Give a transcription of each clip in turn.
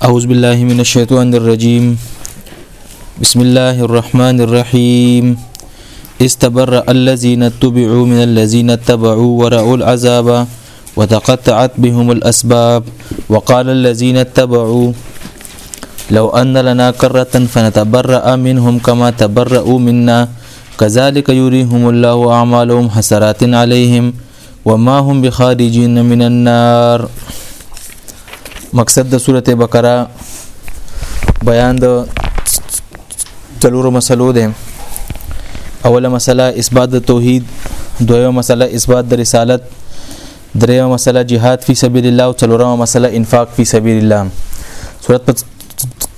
أعوذ بالله من الشيطان الرجيم بسم الله الرحمن الرحيم استبرأ الذين اتبعوا من الذين اتبعوا ورأوا العذاب وتقطعت بهم الأسباب وقال الذين اتبعوا لو أن لنا كرة فنتبرأ منهم كما تبرأوا منا كذلك يريهم الله أعمالهم حسرات عليهم وما هم بخارجين من النار مقصد د سورته بقره بیان د تلورو مسلو ده اوله مسله اثبات د توحید دویمه مسله اثبات د رسالت دریمه مسله جهاد فی سبیل الله او څلورمه مسله انفاق فی سبیل الله صورت په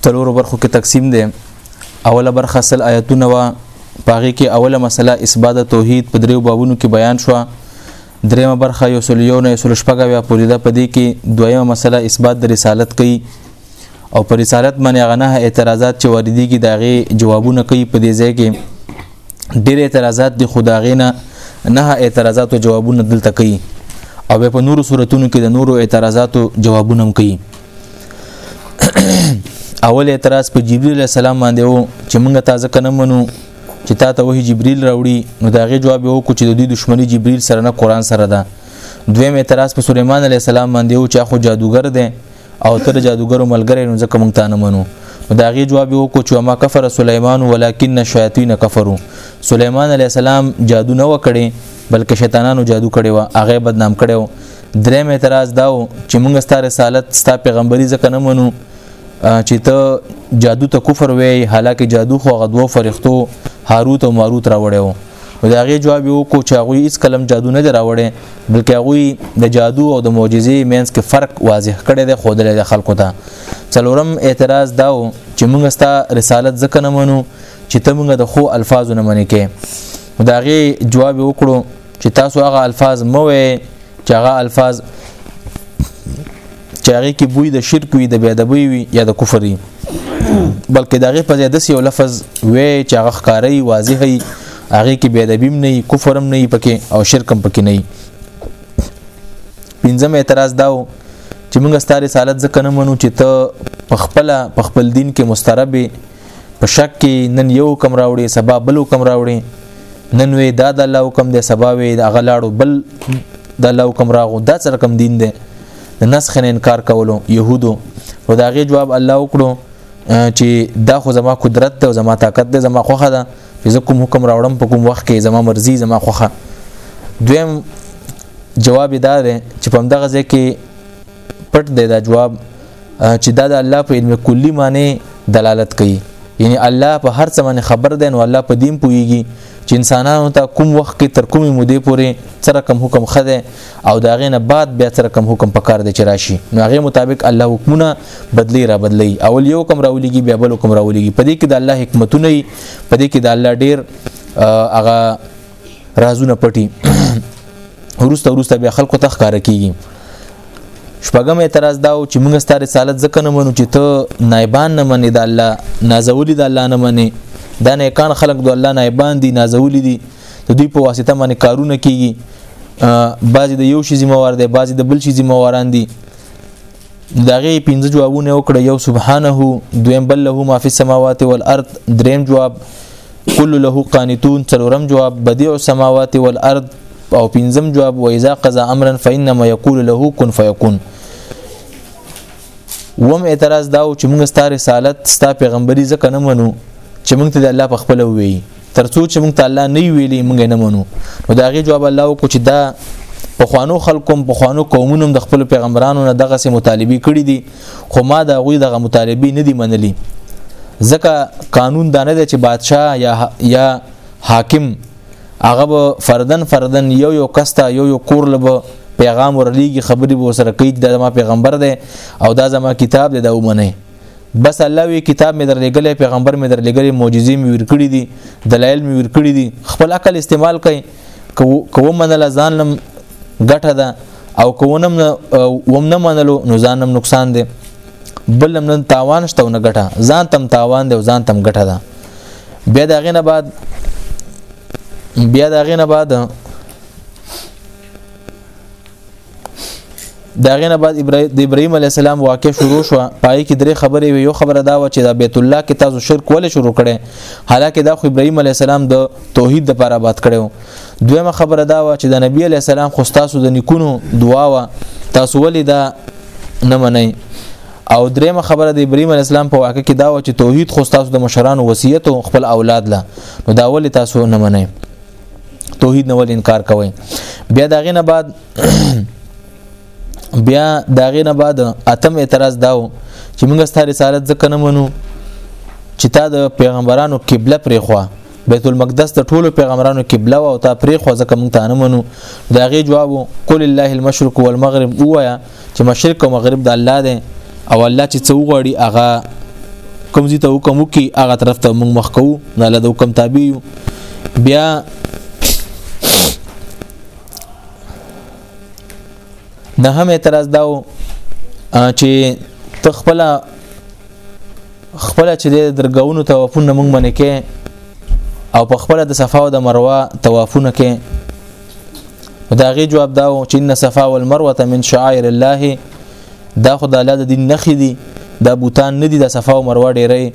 تلورو برخو کې تقسیم ده اوله برخه سل آیتونه وا پاغي کې اوله مسله اثبات توحید په دریو بابونو کې بیان شو دریمه برخه یو سل یو نه یو سل شپږه بیا پوری ده پدې کې دویمه مسله اثبات د رسالت کوي او پر رسالت باندې غنه اعتراضات چې واردېږي داغه جوابونه کوي په دې ځای کې ډېر اعتراضات دي خداغینه نه اعتراضات او جوابونه دلته کوي او په نورو صورتونو کې د نورو اعتراضات او جوابونه کوي اول اعتراض په جبريل عليه السلام باندې وو چې موږ تازه کنه منو چې تا ته وحي جبريل راوړي نو داغه جواب یو کو چې د دې دشمنی جبريل سره نه قران سره ده دویم اعتراض په سليمان عليه السلام باندې وو چې خو جادوګر دی او تر جادوګرو ملګری نو ځکه موږ ته نه منو داغه جواب یو کو چې ما کفر سليمان ولکن الشياطين كفروا سليمان عليه السلام جادو نه وکړي بلکې شیطانانو جادو کړي و هغه بدنام کړي دریم اعتراض داو چې موږ ستاره رسالت ستا پیغمبري ځکه نه منو چې ته جادو ته کفر وې حالکه جادو خو غدو فرښتو هاروت او ماروت راوړیو نو دا غي جواب یو کو چې هغه هیڅ کلم جادو نه دراوړي بلکې هغه د جادو او د معجزې مینس کې فرق واضح کړي د خود له خلکو ته څلورم اعتراض داو چې موږ ستا رسالت ځکه نه منو چې ته موږ د خو الفاظو نه منې کې دا غي جواب وکړو چې تاسو هغه الفاظ مو وي چې هغه الفاظ چې هغه کې بوی د شرک وي د بیادبوی وي یا د کفر وي بلکې دا غي په ځای د یو لفظ وي چې هغه ښکاری واضح وي هغه کې بیادبیم نه کفر هم نه پکې او شرک هم پکې نه پنځم اعتراض داو چې موږ ستاره رسالت ځکه نه منو چې ته په خپل په خپل دین کې مستربه په شک کې نن یو حکم راوړي سبا بل حکم راوړي نن وې دا د الله حکم دی سبا وې د غلاړو بل د الله حکم راغو دا سره کم دین دی د نسخ نه انکار کولو يهودو او دا غي جواب الله وکړو چې دا خو زما قدرت ته زما طاقت ده زما خوخه ده چې زه کوم حکم راوړم په کوم وخت کې زما مرزي زما خوخه دویم جواب دا دی چې په دغه ځای کې پټ دی دا جواب چې دا د الله په علم کلی معنی دلالت کوي یعنی الله په هر څه باندې خبر دی نو الله په دین پويږي چې انسانانو ته کوم وخت کې تر کومې مودې پورې سره کوم حکم خده او دا غې نه بعد بیا سره کوم حکم پکار دی چې راشي نو هغه مطابق الله حکمونه بدلی را بدلی اول یو کوم راولېږي بیا بل کوم راولېږي په دې کې د الله حکمتونه په دې کې د الله ډیر هغه رازونه پټي ورسته ورسته بیا خلکو ته ښکار کیږي شپږم اعتراض داو چې موږ ستاره رسالت ځکه نه منو چې ته نایبان نه منې د الله نازولی د الله نه منې دا نه کان خلق د الله نایبان دي نازولی دي د دوی په واسطه باندې کارونه کیږي بعضی د یو شي ذمہ وار دي بعضی د بل شي ذمہ واران دي داغه پنځه جوابونه وکړه یو سبحانه دویم بل له ما فی السماوات والارض دریم جواب کل له قانتون څلورم جواب بدیع السماوات والارض او پنځم جواب و اذا قضا امرا فانما یقول له کن فیکون وم اعتراض داو چې موږ ستاره رسالت ستا پیغمبري ځکه نه منو چې موږ ته د الله په خپل وی ترڅو چې موږ ته الله نه ویلي موږ نه منو نو دا غي جواب الله کو چې دا په خوانو خلکو په خوانو قومونو د خپل پیغمبرانو نه دغه سه مطالبه کړې دي خو ما دا غوي دغه مطالبه نه دي منلي ځکه قانون دا نه دی چې بادشاه یا یا حاکم هغه به فردن فردن یو یو کستا یو یو کور لبه پیغام ورلیږي خبرې به سره کوي دا ما پیغمبر دی او دا زما کتاب دی دا ومنه بس الله وی کتاب می درلګلې پیغمبر می درلګلې معجزې می ورکړې دي دلایل می ورکړې دي خپل عقل استعمال کړئ کوو منل ځان لم ګټه ده او کوونم وم نه منلو نو ځانم نقصان دی بل هم تاوان شته نه ګټه ځان تم تاوان دی او ځان تم ګټه ده بیا دا غینه بعد بیا دا غینه بعد دا غینه بعد د ابراهیم علی السلام واقع شروع شو پای کې درې خبرې وي یو خبره دا و چې دا بیت الله کې تاسو شرک ولې شروع کړي حالکه دا خو ابراهیم علی السلام د توحید د لپاره بات کړو دویمه خبره دا و چې د نبی علی السلام خو تاسو د نیکونو دعا و تاسو ولې دا نه منئ او درېمه خبره د ابراهيم عليه السلام په واقع کې دا و چې توحید خو تاسو د مشرانو وصیت او خپل اولاد لا نو دا ولې تاسو نه منئ توحید نه ول انکار کوي بیا داغه نه بعد بیا داغه نه بعد اتم اعتراض داو چې موږ ستاره رسالت ځکه نه منو چې تا د پیغمبرانو قبله پرې خو بیت المقدس د ټولو پیغمبرانو قبله او تا پرې خو ځکه موږ ته نه منو داغه جواب قول الله المشرق والمغرب وایا چې مشرق او مغرب د الله دی او الله چې څو غړي هغه کوم زی ته حکم وکي هغه طرف ته موږ مخ کوو نه له حکم تابع یو بیا نه هم اعتراض داو چې تخپل خپل چې د درګاونو توافونه موږ منې کې او په خپل د صفا او د مروه توافونه کې دا غي جواب دا و چې ان صفا والمروه من شعائر الله دا خدای الله د دین نخې دي دا بوتان نه دي د صفا او مروه ډېرې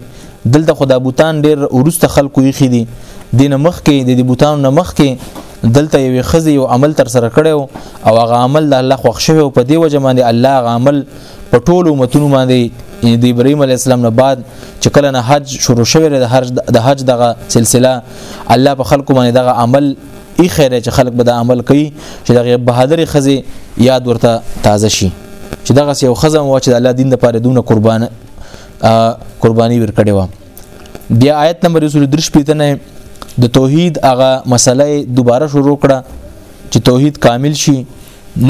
دلته خدای بوتان ډېر ورسته خلکو یې خېدي دینه مخ کې د دې بوتانو نه مخ کې دلته یو خزي او عمل تر سره کړو او هغه عمل د الله خوښ شوی او په دی وجه باندې الله هغه عمل په ټولو متونو باندې یعنی د ابراهيم عليه السلام نه بعد چې کله نه حج شروع شوه د حج د حج دغه سلسله الله په خلکو باندې دغه عمل ای خیره چې خلک به دا عمل کوي چې دغه بهادر خزه یاد ورته تازه شي چې دغه یو خزه مو چې د الله دین لپاره دونه قربان قرباني ورکړي و بیا آیت نمبر 23 پیتنه د توحید هغه مسله دوباره شروع کړه چې توحید کامل شي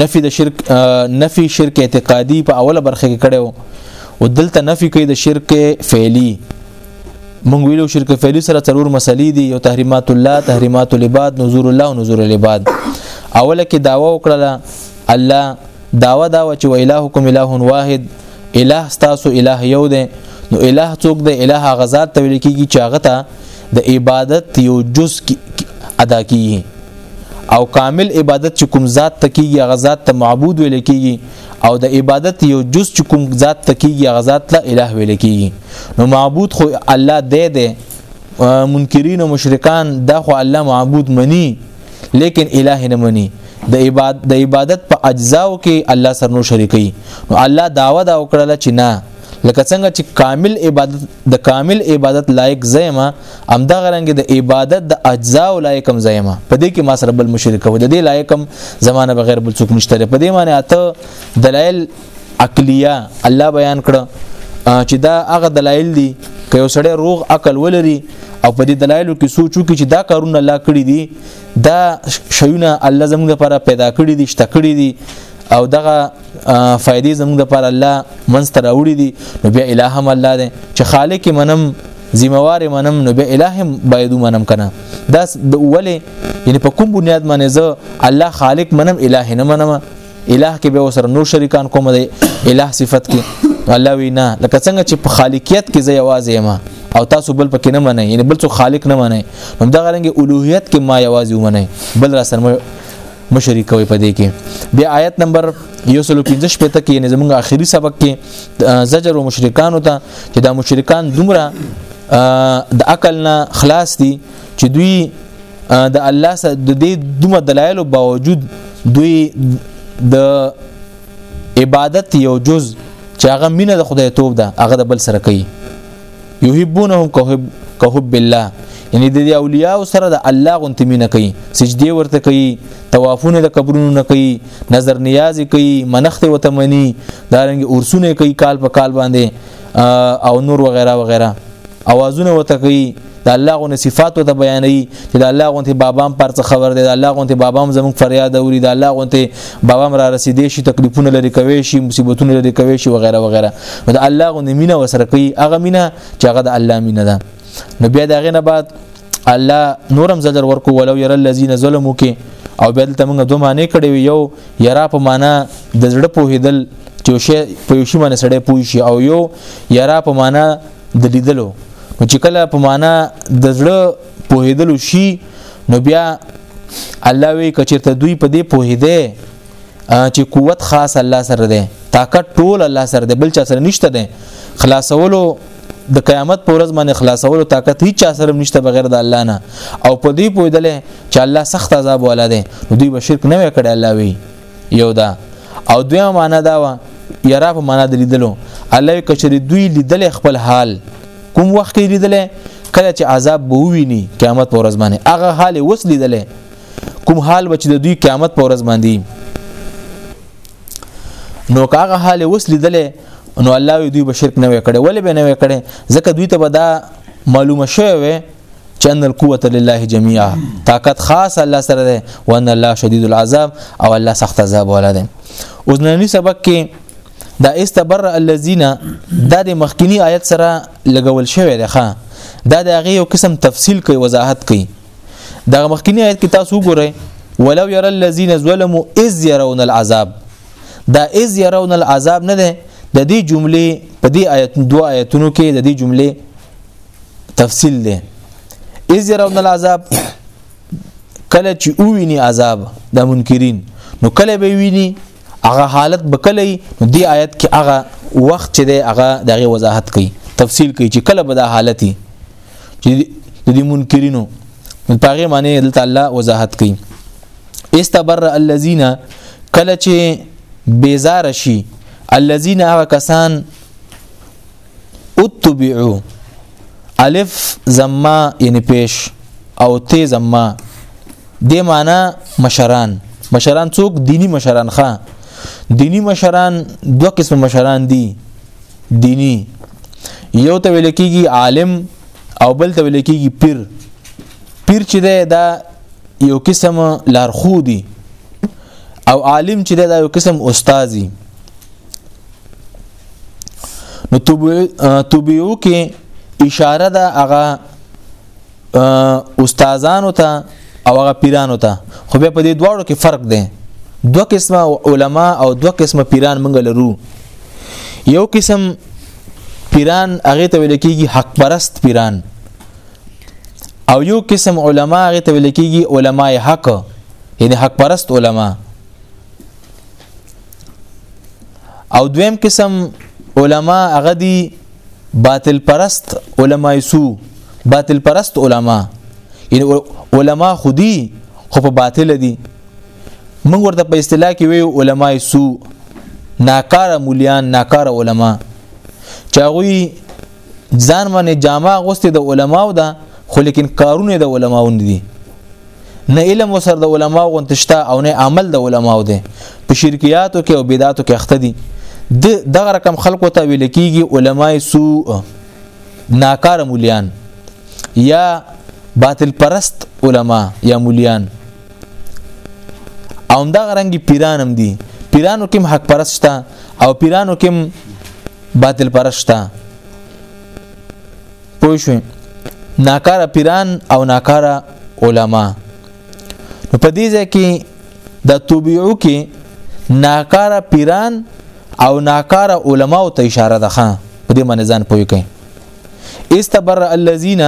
نفي د شرک نفي شرک اعتقادي په اوله برخه کې کړو او دلته نفي کوي د شرک فعلی مونږ ویلو شرک فعلی سره څلور مسلې دي یو تحریمات الله تحریمات العباد نذور الله او نذور العباد اوله کې داوا وکړه الله داوا دا و چې الهکم اله واحد اله تاسو اله یو دی نو اله څوک دی اله هغه ذات ته ویل کیږي چې هغه ته د عبادت یو جز ادا کیږي او کامل عبادت چې کوم ذات تکیږي هغه ذات ته معبود ویل کیږي او د عبادت یو جز چې کوم ذات تکیږي هغه ذات له الٰه ویل کیږي نو معبود خو الله دی دی منکرین او مشرکان دا خو الله معبود مني لیکن الٰه نه مني د عبادت د عبادت په اجزاو کې الله سره نو شریکي نو الله داوا دا وکړه چې نه لکه څنګه چې کامل عبادت د کامل عبادت لایق زېما ام د غرنګ د عبادت د اجزا او لایقم زېما په دې کې ما سره بل مشرک و د دې لایقم زمانه بغیر بل څوک نشته په دې معنی اته دلایل عقلیه الله بیان کړ چې دا هغه دلایل دي که یو سړی روغ عقل ولري او په دې دلایلو کې سوچو کې چې دا کارونه الله کړی دي دا شیونه الله زموږ لپاره پیدا کړی دي شته کړی دي او دغه فائدې زموږ د پر الله منځ ته راوړي دي نو بیا الٰه هم الله دی چې خالق منم ذمہوار منم نو به الٰه هم باید منم کنه دا د اوله یعنی په کوم بنیاد باندې زه الله خالق منم الٰه نه منم الٰه کې به وسره نور شریکان کوم دی الٰه صفت کې الله وینا لکه څنګه چې په خالقیت کې زه یوازې ما او تاسو بل پکې نه منئ یعنی بل څو خالق نه منئ هم دا غرنګ اولوهیت کې ما یوازې ومنئ بل را سره مشري کوي په دې کې بیا آیت نمبر 115 پته کې یعنی زمونږ آخري سبق کې زجر او مشرکانو ته چې دا مشرکان دومره د عقل نه خلاص دي چې دوی د الله سره د دې دومره دلایلو باوجود دوی د عبادت یو جز چې هغه مینه د خدای توب ده هغه د بل سره کوي یحبونهم کحب الله یعنی د اولیاء سره د الله غونتی مینه کوي سجدي ورته کوي طوافونه د قبرونو نه کوي نظر نیاز کوي منخت او تمنی دارنګ اورسونه کوي کال په کال باندې او نور وغیرہ وغیرہ اوازونه وته کوي د الله غو صفات ته بیانې چې د الله غو ته بابام پر څه خبر دی د الله غو ته بابام زموږ فریاد اوري د الله غو ته بابام را رسیدې شي تکلیفونه لري کوي شي مصیبتونه لري کوي شي وغیرہ وغیرہ نو د الله غو مینه وسره کوي هغه مینه چې هغه د الله مینه ده نو بیا دغه نه بعد الله نورم زجر ورکو ولو ير الذين ظلموا کې او بل ته موږ دوه معنی کړی یو یرا په معنا د زړه په هیدل چې شی په یو شی باندې سړی پوي شي او یو یرا په معنا د لیدلو نو چې کله په معنا د زړه په هیدل شي نو بیا الله وی کچرته دوی په دې په هیده چې قوت خاص الله سره ده طاقت ټول الله سره ده بل چا سره نشته ده خلاصولو د قیامت پر ورځ باندې خلاصولو طاقت هیڅ چا سره نشته بغیر د الله نه او په دې پویدل چې الله سخت عذاب والا ده نو دوی به شرک نه وکړي الله وی یو دا او دویمه معنا دا و یرا په معنا د لیدلو الله کچری دوی لیدل خپل حال کوم وخت کې لیدل کله چې عذاب به وویني قیامت پر ورځ باندې هغه حال وس لیدل کوم حال و چې د دوی قیامت په ورځ باندې نو کاغه حال اوس لیدلې نو الله دوی به شرک نه وکړي ولې به نه وکړي ځکه دوی ته به دا معلومه شوی وي چې ان القوه لله جميعا طاقت خاص الله سره ده وان الله شدید العذاب او الله سخت عذاب ولا ده اوس نننی سبق کې دا استبر الذين دا د مخکینی آیت سره لګول شوی دی ښا دا د هغه یو قسم تفصیل کوي وضاحت کوي دا مخکینی آیت کې تاسو وګورئ ولو ير الذين ظلموا اذ يرون العذاب دا اذ يرون العذاب نه ده د دې جملې په دې آیت دوه آیتونو کې د دې جملې تفصیل ده اذ يرون العذاب کله چې وویني عذاب د منکرین نو کله به ویني هغه حالت به کله نو دی آیت کې هغه وخت چې دی هغه دغه وضاحت کوي تفصیل کوي چې کله به دا حالتي چې د دې منکرینو په هغه معنی د تعالی وضاحت کوي استبر الذين کله چې بیزار شي الذين هغه کسان اتبعو الف زما یعنی پیش او ته زما د معنا مشران مشران څوک دینی مشران ښا دینی مشران دوه قسم مشران دي دینی یو ته ویل کېږي عالم او بل ته ویل کېږي پیر پیر چې ده دا یو قسم لارښودي او عالم چې ده دا یو قسم استادي نو توبیو کې اشاره ده هغه استادانو ته او هغه پیرانو ته خو به په دې دواړو کې فرق دی دوه قسمه علما او دوه قسمه پیران موږ لرو یو قسم پیران هغه ته ویل کېږي حق پرست پیران او یو قسم علما هغه ته ویل کېږي علماي حق یعنی حق پرست علما او دویم قسم علما هغه دي باطل پرست علما سو باطل پرست علما یعنی علما خودي خو په باطل دي موږ ورته په اصطلاح کې وی علما سو ناکاره مولیان ناکاره علما چاغوي ځان باندې جامه غوستي د علماو ده خو لیکن کارونه د علماو نه دي نه علم وسر د علما غونتشتا او نه عمل د علماو دی په شرکیاتو کې او بدعاتو کې اخته دي د دغه رقم خلکو ته ویل کیږي علماي سوء ناکار مولیان یا باطل پرست علما یا مولیان او دغه رنګي پیران هم دي پیرانو کوم حق پرسته او پیرانو کوم باطل پرسته پوه شو ناکاره پیران او ناکاره علما نو په دې ځای کې د طبيعو کې ناکاره پیران او ناکاره علما او ته اشاره ده خان په دې باندې ځان پوي کوي استبر الذين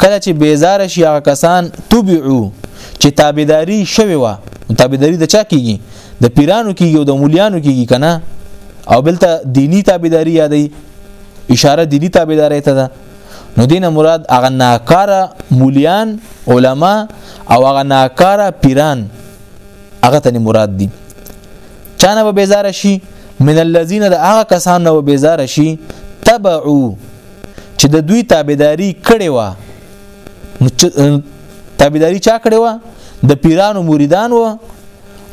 کله چې بیزار شي هغه کسان تبعو چې تابعداري شوی و تابعداري د چا کیږي د پیرانو کیږي او د مولیانو کیږي کنه او بلته دینی تابعداري یادې اشاره دینی تابعداري ته ده نو دینه مراد هغه ناکاره مولیان علما او هغه ناکاره پیران هغه ته مراد دي چانه به بیزار شي من الذين د هغه کسان نو بیزار شي تبعو چې د دوی تابعداري کړې و تابعداري چا کړې و د پیرانو مریدان و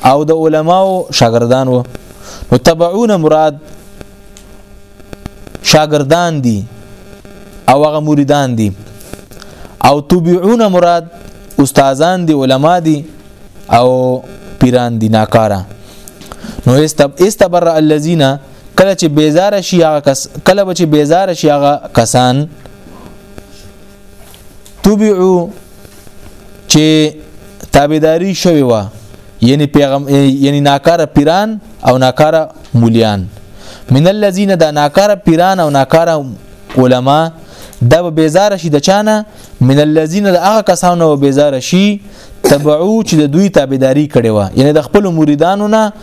او د علماو شاګردان و نو تبعون مراد شاګردان دي او هغه مریدان دي او تبعون مراد استادان دي علما دي او پیران دي ناکاره نو استبر الذين کله چې بیزار شي هغه کس کله چې بیزار شي هغه کسان تبعو چې تابعداري شوی و یعنی پیغام یعنی ناکاره پیران او ناکاره مولیان من الذين دا ناکاره پیران او ناکاره علما دا به بیزار شي د چانه من الذين دا هغه کسانو به بیزار شي تبعو چې د دوی تابعداري کړي و یعنی د خپل مریدانو نه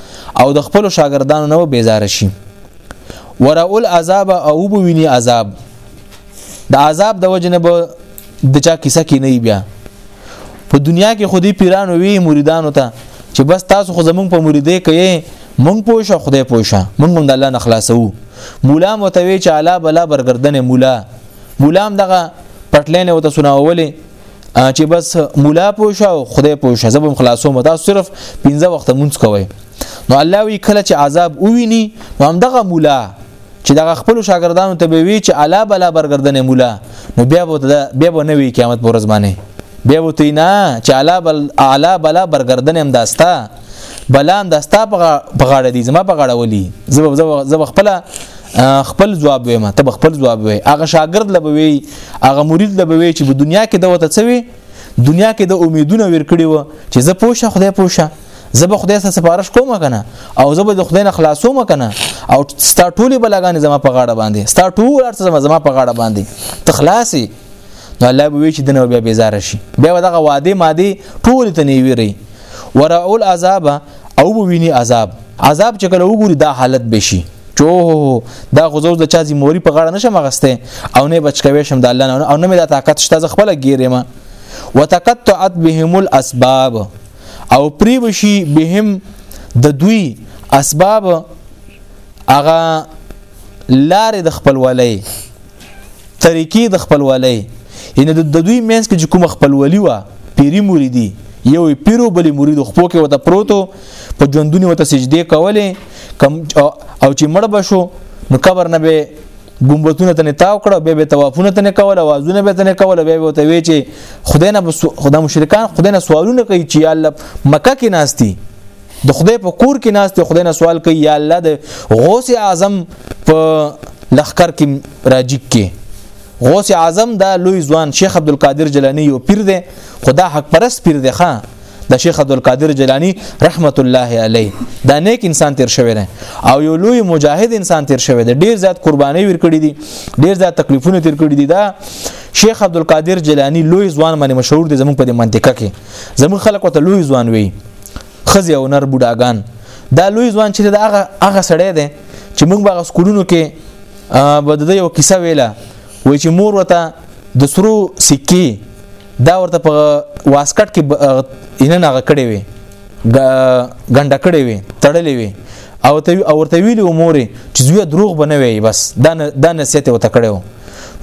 او د خپل شاګردانو نه به بیزار شي ورأول عذاب او بوینی عذاب د عذاب د وجنه به د چا کیسه کې نه بیا په دنیا کې خودي پیرانو وی مریدانو ته چې بس تاسو خو زمونږ په مریدې کې مونږ پوه شو خدای پوه شو مونږ هم د الله نه خلاصو مولا متوي چې الا بلا برګردن مولا مولا هم دغه پټلینه وته سناولې چې بس مولا پوه شو خدای پوه شو زبم خلاصو متا صرف 15 وخت مونږ کوي نو الله وی کله چې عذاب وویني نو هم دغه مولا چې دغه خپل شاګردانو ته به وی چې الا بلا برګردنې مولا نو بیا به بیا به نه وی قیامت پر ورځ باندې بیا به تی نه چې الا بل الا بلا برګردنې هم داستا بلا هم داستا په غاړه دي زما په غاړه ولي زب زب خپل خپل جواب وایم ته خپل جواب وای هغه شاګرد لبوي هغه مرید لبوي چې په دنیا کې دوته څوي دنیا کې د امیدونه ورکړي و چې زه پوښه خدای پوښه زه به خدای سره سفارش کوم کنه او زه به د خدای نه خلاصوم کنه او ستا ټولي بلاګانې زما په غاړه باندې ستا ټول ارڅ زما زما په غاړه باندې تخلاصي نو الله به وی چې دنه بیا بیزار شي بیا دغه واده ماده ټول ته نه ویری ورعول عذاب او به ویني عذاب عذاب چې کله وګوري دا حالت بشي چوه دا غزوز د چا زموري په غاړه نشم غسته او نه بچ کوي شم د الله نه او نه مې دا طاقت شته خپل ګیره ما وتقطعت بهم الاسباب او پری وشي بهم د دوی اسباب اغا لارې د خپلوالۍ طریقې د خپلوالۍ ان د دوی مینس کې کوم خپلولي و پیری مریدي یو پیرو بلی مرید خپو کې وته پروتو په ژوندونی وته سجده کوله کم او چې مړ بشو نو قبر نه به ګمبتونه ته تاو کړه به به توافونه ته کوله وازونه به ته کوله به به ته وی چې خدای نه خدای مشرکان خدای نه سوالونه کوي چې الله مکه کې ناشتي د خدای په کور کې ناشته خدای نه سوال کوي یا الله د غوث اعظم په لخر کې راجیک کې غوث اعظم دا لوی ځوان شیخ عبد القادر جلانی یو پیر دی خدا حق پرست پیر دی ښا د شیخ عبد القادر جیلانی رحمت الله علیه دا نیک انسان تیر شوی دی او یو لوی مجاهد انسان تیر شوی دی ډیر زیات قرباني ورکړي دي ډیر زیات تکلیفونه تیر کړي دي دا شیخ عبد القادر جیلانی لوی ځوان باندې مشهور دی زموږ په منطقه کې زموږ خلک ته لوی ځوان وي خزي او نر بوډاګان دا لوی ځوان چې دا هغه هغه سړی دی چې موږ باغ سکولونو کې بد د یو کیسه ویله وای چې مور وته د سرو سکه دا ورته په واسکټ کې ان نه غکړې وي ګنډه کړې وي تړلې وي او ته او ورته ویلي امور چې زوی دروغ بنوي بس دا دا نصیحت وته کړو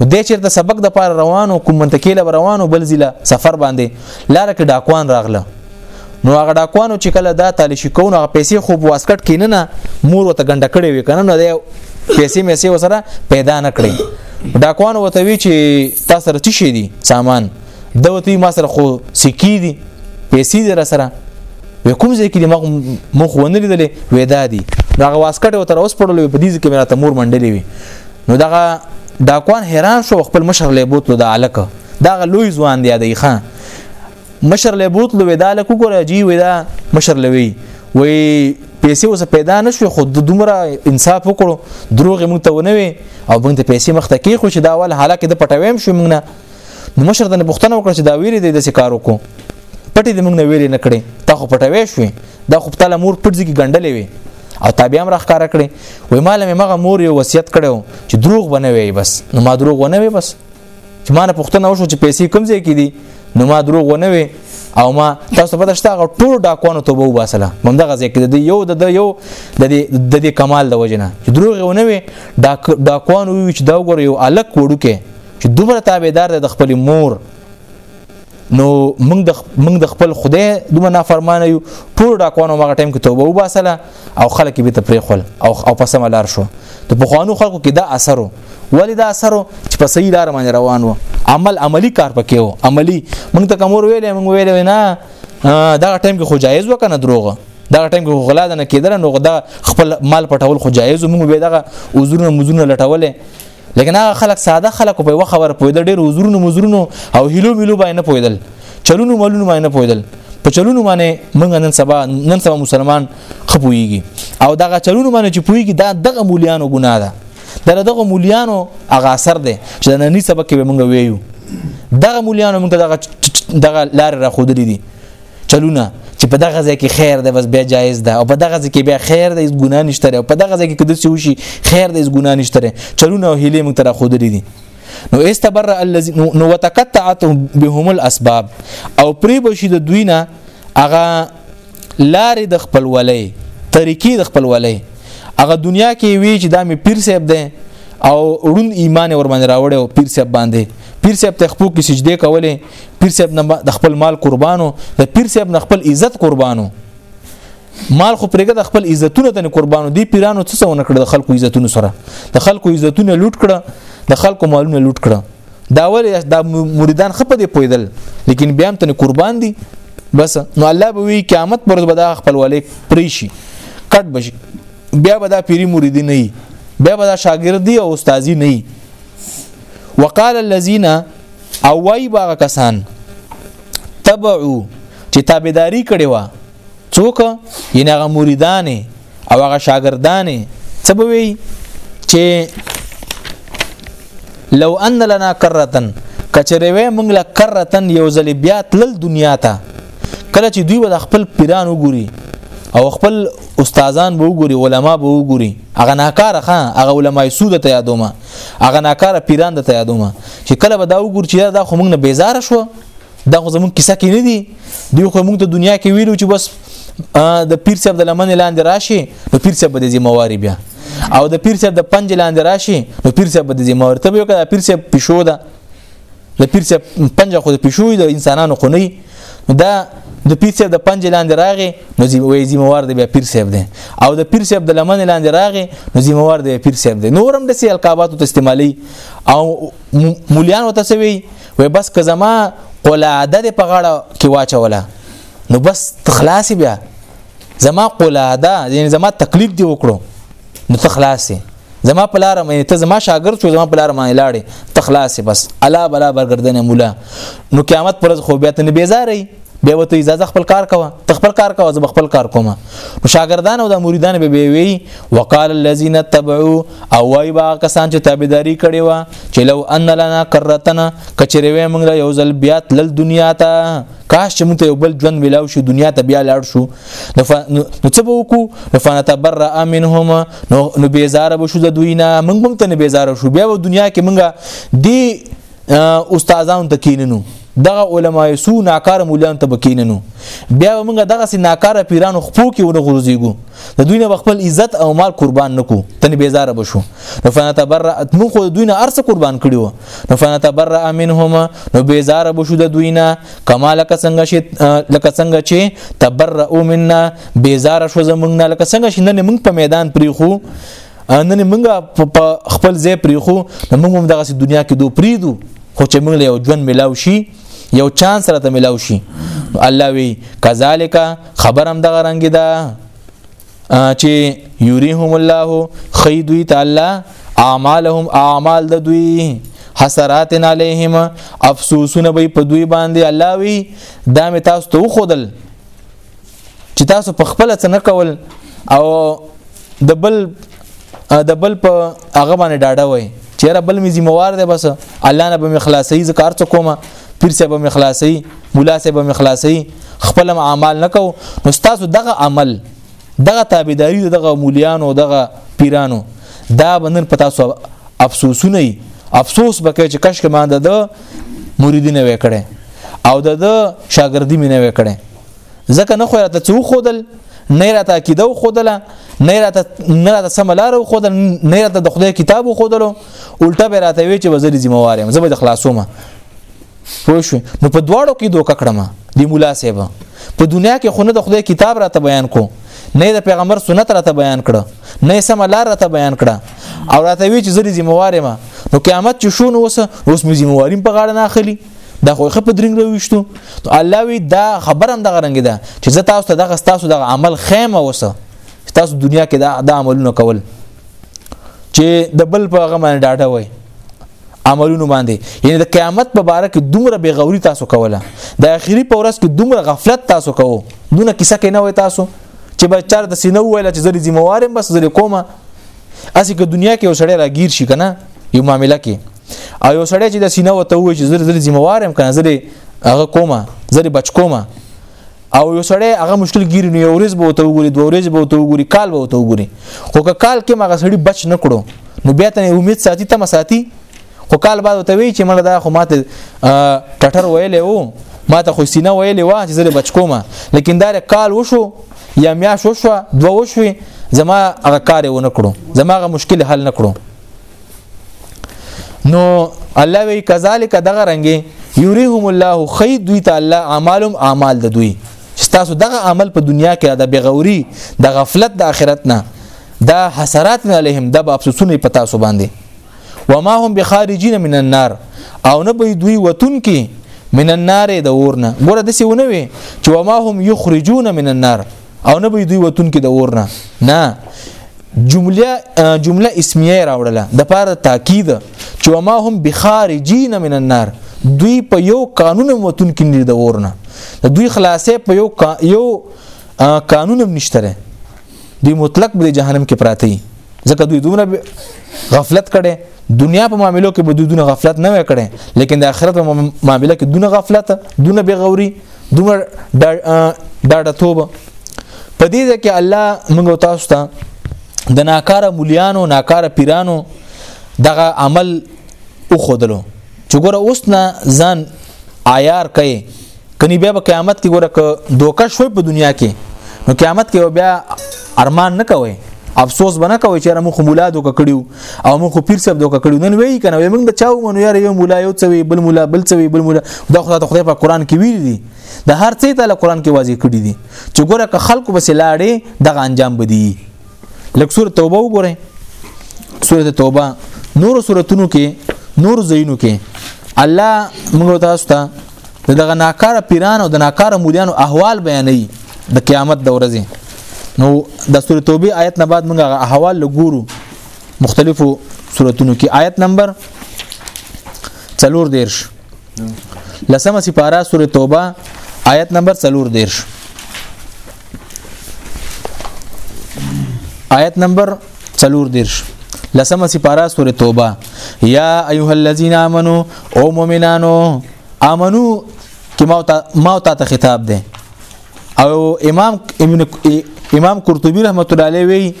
نو د چیرته سبق د پار روانو کوم منطقې له روانو بل ضلع سفر باندې لار کې ډاکوان راغله نو هغه ډاکوانو چې کله دا تالشي کوونه هغه پیسې خو واسکټ کینې نه مور وته ګنډه کړې وي کنه نو دا پیسې مې سي وسره پیدا نه کړې ډاکوان وته وی چې تاسو سره څه شي دي سامان دوتی ما سره خو سکی دي پیسې دي را سره وې کوم ځای کې مخ مخ ونه لیدلې وې دادي دا واسکټ وته اوس پړلې په دې کې مې راته مور منډلې وي نو دغه ډاکوان حیران شو خپل مشر له بوتلو د الک دا لوی ځوان دی د ښه مشر له بوتلو ودا لکو ګره جی ودا مشر لوي وی پیسې اوس پیدا نشوي خو د دومره انصاف وکړو دروغ مونږ ته ونوي او مونږ ته پیسې مخته کې خو چې دا ول حالکه د پټویم شو مونږ نه نو مشر د پښتنه وکړه چې دا ویری دی د سکارو کو پټې د مونږ نه ویری نه کړي تا خو پټوي شوې دا خو تعالی مور پټځي کې ګنډلې وي او تابعام راخکاره کړي وای مال مې مغه مور یو وصیت کړو چې دروغ بنوي بس نو ما دروغ ونوي بس چې ما نه پوښتنه وشو چې پیسې کوم ځای کې دي نو ما دروغ ونه وي او ما تاسو په دشته غ ټول ډاکوانو توبه وباسله مونږ دغه ځکه د یو د یو د د د کمال د وجنه چې دروغ ونه وي ډاک ډاکوانو وی چې دا وګور یو الک وړو کې چې دومره تابعدار د خپل مور نو موږ د موږ د خپل خدای دومره نافرمانه یو ټول ډاکوانو هغه ټایم کې توبه وباسله او خلک به تپری خل او او په سم لار شو د پخوانو خلکو کې دا اثر ولی دا اثر چې په صحیح لار باندې روان وو عمل عملی کار پکې وو عملی موږ ته کومور ویلې موږ ویلې نه دا ټایم کې خو جایز وکنه دروغه دا ټایم کې غلا نه کېدل نو دا خپل مال پټول خو جایز موږ به دغه عذرونه مزونه لټولې لیکن هغه خلک ساده خلک په یو خبره پوهېدل ډېر حضورونو مزرونو او هلو ملو باندې نه پوهېدل چلونو ملونو باندې نه پوهېدل په چلونو باندې موږ نن سبا نن سبا مسلمان خپويږي او دغه چلونو باندې چې پويږي دا دغه مولیانو ګناه ده دا دغه مولیانو هغه اثر دی چې نن ني سبا کې موږ ویو دغه مولیانو موږ دغه دغه لار را خودلې دي چلونه چې په دغه ځای کې خیر دی بس بیا جایز ده او په دغه ځای کې بیا خیر دی ګناه نشته او په دغه ځای کې کده څه وشي خیر دی ګناه نشته چلونه او هلي موږ تر خو درې دي نو استبر الذي نو وتقطعت بهم الاسباب او پری بشي د دوی نه هغه لارې د خپل ولې طریقې د خپل ولې هغه دنیا کې وی چې دا می پیر صاحب دی او ړوند ایمان ور باندې راوړ او پیر صاحب باندې پیر صاحب ته خپل کې سجده کولې پیر صاحب نه د خپل مال قربانو د پیر صاحب نه خپل عزت قربانو مال خو پرېګه د خپل عزتونو ته قربانو دی پیرانو څه څونه کړ د خلکو عزتونو سره د خلکو عزتونه لوټ کړه د خلکو مالونه لوټ کړه دا ول دا مریدان خپه دی پویدل لیکن بیا هم ته قربان دي بس نو الله به وی قیامت پر به دا خپل والک پریشي کټ بشي بیا به دا پیری مرید نه بیا به دا شاګردي او استادي نه وقال الذين او وای باغ کسان تبعو چې تابعداري کړي وا څوک یې هغه مریدان او هغه شاګردان څه به وي چې لو ان لنا کرتن کچره وې موږ لا کرتن یو ځل بیا تل دنیا ته کله چې دوی ول خپل پیران وګوري او خپل استادان به وګوري علما به وګوري هغه ناکاره خان هغه علماي سود ته یادومه هغه ناکاره پیران د تیادومه چې کله به دا وګور چې دا خو موږ نه بیزاره شو دا خو زموږ کیسه کې نه دي دوی خو موږ ته دنیا کې ویلو چې بس د پیر صاحب د لمن لاندې راشي نو پیر صاحب د ذمہواری بیا او د پیر صاحب د پنج لاندې راشي نو پیر صاحب د ذمہواری ته به کړه پیر صاحب پښو ده د پیر صاحب پنجه خو د پښوی د انسانانو خو نه دا د پیر صاحب د پنجه لاندې راغی نو وی ذمہوار دی بیا پیر صاحب دی او د پیر صاحب د لمن لاندې راغی نو ذمہوار دی پیر صاحب دی نورم د سی القابات ته استعمالي او مولیان وته سوي وی بس که زما قلاده په غاړه کې واچوله نو بس تخلاص بیا زما قلاده یعنی زما تقلید دی وکړو نو تخلاص زما پلار مې ته زما شاګرد شو زما پلار مې لاړې تخلاص بس الا بلا برګردنه مولا نو قیامت پر خو بیا ته نه بیزارې بیا وته اجازه خپل کار کوه ته خپل کار کوه زه خپل کار کوم نو شاګردان او د مریدان به وی وی وقال الذين تبعوا او وای با کسان چې تابعداري کړي وا چې لو ان لنا کرتنا کچری وې موږ یو ځل بیا تل دنیا ته کاش چې موږ یو بل ژوند ملاو شو دنیا ته بیا لاړ شو نو څه به وکړو نو فنتبرأ منهم نو بیزار به شو د دوی نه موږ هم ته نه بیزار شو بیا په دنیا کې موږ دی استادانو ته کیننو دغه علما سو ناکار مولان ته بکیننو بیا موږ دغه سي ناکاره پیرانو خپو کې ونه غورځيګو د دوی نه خپل عزت او مال قربان نکو تن بیزار بشو نو فنتبرأت موږ خو دوی نه ارس قربان کړیو نو فنتبرأ منهم نو بیزار بشو د دوینا کما لکه څنګه شي لکه څنګه چې تبرأو منا بیزار شو زمونږ نه لکه څنګه چې نن موږ په میدان پریخو نن موږ په خپل ځای پریخو موږ هم دغه دنیا کې دوه پریدو خو چې موږ له یو ژوند ملاو شي یو چانس راته ملاو شي الله وی کذالک خبرم دغه رنګ ده چې یریهم الله خی دوی تعالی اعمالهم اعمال د دوی حسرات علیهم افسوسونه به په دوی باندې الله وی دا می تاسو ته خودل چې تاسو په خپل څه نه کول او د بل د بل په هغه باندې ډاډه وای چیرې بل می ذمہوار دی بس الله نه به می خلاصي ز کار څه کومه پیر صاحب می خلاصي مولا صاحب می خلاصي خپل اعمال نکو نو تاسو دغه عمل دغه تابعداري دغه مولیانو دغه پیرانو دا بنن پتا سو افسوسونه افسوس بکې چې کش کمانده د مریدینه وکړي او د شاګردی مینه وکړي ځکه نه خو راته څو خودل نه راته عقیده خودله نه راته نه راته سملار خودل نه راته د خدای کتاب خودلو الټه به راته وی چې وزري ذمہوار یم زه به خلاصوم پوه شو نو په دواړو کې دوه ککړم دی مولا صاحب په دنیا کې خونه د خدای کتاب راته بیان کو نه د پیغمبر سنت راته بیان کړه نه سم لار راته بیان کړه او راته وی چې زری ذمہوار ما نو قیامت چې شون اوس اوس مې ذمہواریم په غاړه نه اخلي دا خو خپ درنګ رويشتو نو الله وی دا خبر هم دغه رنګ ده چې زه تاسو ته دغه تاسو دغه عمل خیمه وسه تاسو دنیا کې دا د عملونو کول چې د بل په غو باندې ډاډه وای عملونو باندې یعنی د قیامت په باره کې دومره بے غوري تاسو کوله د اخیری په ورځ کې دومره غفلت تاسو کوو دونه کیسه کې نه وای تاسو چې به چار د سینو ویل چې زری ذمہ وارم بس زری کومه اسی که دنیا کې وسړی راګیر شي کنه یو معاملې کې او یو سړی چې د سینه وته وي چې زر زر ذمہوار هم کنه زر هغه کومه زر بچ کومه او یو سړی هغه مشکل ګیری نو یو ورځ به وته وګوري دوه ورځې به وته وګوري کال به وته وګوري خو که کال کې مغه سړی بچ نکړو نو بیا ته امید ساتي ته مساتي خو کال بعد وته وی چې مړه دا خو ماته ټټر ویلې وو ما ته خو سینه ویلې و چې زره بچ کومه لیکن دا کال وشو یا میا شو شو دوه وشوي زما هغه کار و نکړو زما هغه مشکل حل نکړو نو الله وی کذالک دغه رنګي یریهم الله خی دوی ته الله اعمالم اعمال د دوی تاسو دغه عمل په دنیا کې د بغوري د غفلت د آخرت نه دا حسرات نه لهم د افسوسونه په تاسو باندې وما هم بخارجین من النار او نه به دوی وتون کې من النار د اورنه ګوره د سیونه وي چې وما هم یخرجون من النار او نه به دوی وتون کې د اور نه نه جمله جمله اسمیه راوړله د پاره تاکید چې ما هم بخارجین من النار دوی په یو قانون وتون کې نه د اور نه دوی خلاصې په یو کا یو قانون هم نشته دی مطلق به جهنم کې پراته دي ځکه دوی دومره غفلت کړي دنیا په معاملو کې به دوی دونه غفلت نه وکړي لیکن د آخرت په معاملې کې دونه غفلت دونه بغوري دومره ډاډه توبه په دې ځکه الله موږ تاسو ته د ناکاره مليانو ناکاره پیرانو دغه عمل او خودلو چې ګوره اوس نه ځان عیار کئ کني بیا په قیامت کې ګوره ک دوکه شوي په دنیا کې نو قیامت کې بیا ارمان نه کوي افسوس بنه کوي چې موږ مولا دوکه کړیو او موږ خو پیر صاحب دوکه کړو نن وی کنه وی موږ د چاو منو یار یو مولا یو څوی بل مولا بل څوی بل مولا دا خدای ته خدای په قران کې ویل دي د هر څه ته قران کې واضح کړی دي چې ګوره که خلکو بس لاړې دغه انجام بدی لکه سوره توبه وګوره سوره توبه نور سورتونو کې نور زینو کې الله موږ تاسو ته د دغه ناکاره پیران او د ناکاره مولیانو احوال بیانوي د قیامت د ورځې نو د سورې توبې آیت نه بعد موږ هغه احوال لګورو مختلفو سوراتونو کې آیت نمبر 14 لسمه سپاره سورې توبه آیت نمبر 14 آیت نمبر څلور دیرش لسمه سپاره سورې توبه یا ایها الذین آمنو او مؤمنانو آمنو کې ما او ته خطاب ده او امام ابن امام قرطبي رحمت الله علیه وی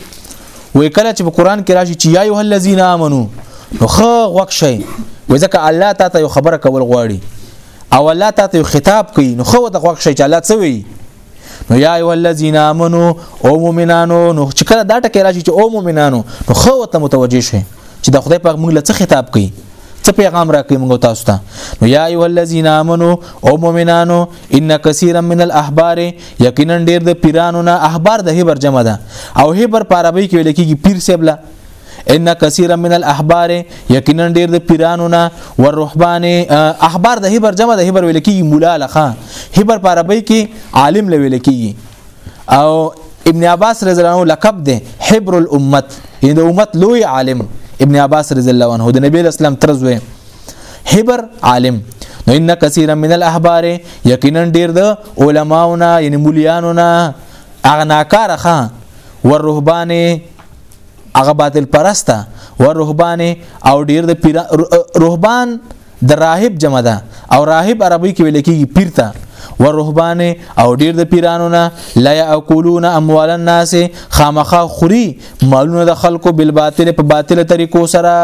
وی کله چې په قران کې راشي چې یا ایه الذین آمنو نو خو وک شي وای ځکه الله تا ته یو خبره کول غواړي او الله تا ته خطاب کوي نو خو د وک شي چې الله څه وی نو یا ایو الذین آمنو او مومنانو نو چې کله دا ټکی راشي چې او مومنانو نو خو ته متوجه شئ چې د خدای پاک موږ له څه خطاب کوي څه پیغام راکړي موږ تاسو ته نو یا ایو الذین آمنو او مومنانو ان کثیر من الاحبار یقینا ډیر د پیرانو نه احبار د هبر جمع ده او هبر په عربی کې ویل کېږي پیر سیبلا ان کثیر من الاحبار یقینا ډیر د پیرانو نه ور رهبان احبار د هبر جمع د هبر ویل کیږي مولا لخه هبر په عربی کې عالم لویل کیږي او ابن عباس رضی الله عنه لقب ده حبر الامت یعنی د امت لوی عالم ابن عباس رضی الله عنه د نبی اسلام ترزوی حبر عالم نو ان کثیر من الاحبار یقینا ډیر د علماونه یعنی مولیانو نه اغناکار خان ور رهبانه هغه باطل پرسته و رهبان او ډیر د پیر رهبان د راهب جمع ده او راهب عربی کې ویل کېږي پیر ته و رهبان او ډیر د پیرانو نه لا یاکلون اموال الناس خامخه خوري مالونه د خلکو بل باطل په باطل طریقو سره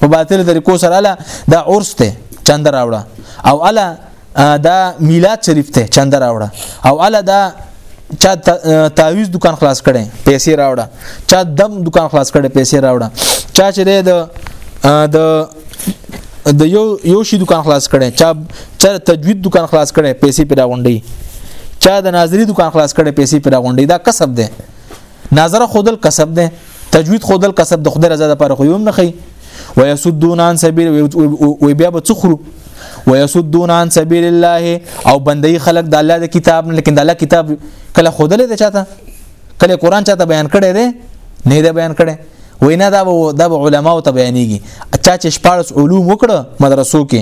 په باطل طریقو سره لا د عرس ته چند راوړه او الا دا میلاد شریف ته چند راوړه او الا دا چا تعویز دکان خلاص کړي پیسې راوړه چا دم دکان خلاص کړي پیسې راوړه چا چې د د د یو یو شی دکان خلاص کړي چا چا تجوید دکان خلاص کړي پیسې پیدا غونډي چا د ناظری دکان خلاص کړي پیسې پیدا غونډي دا کسب ده ناظره خودل کسب ده تجوید خودل کسب د خدای رضا لپاره خو یوم نه خي ويسدون عن سبيل وي بیا به څخرو ويسدون عن سبيل الله او بندي خلق د الله د کتاب لیکن د الله کتاب کله خودلې د چاته کله قران چاته بیان کړي دي نه دا بیان کړي وینا دا به د علماء ته بیانېږي چا چې شپارس علوم وکړه مدرسو کې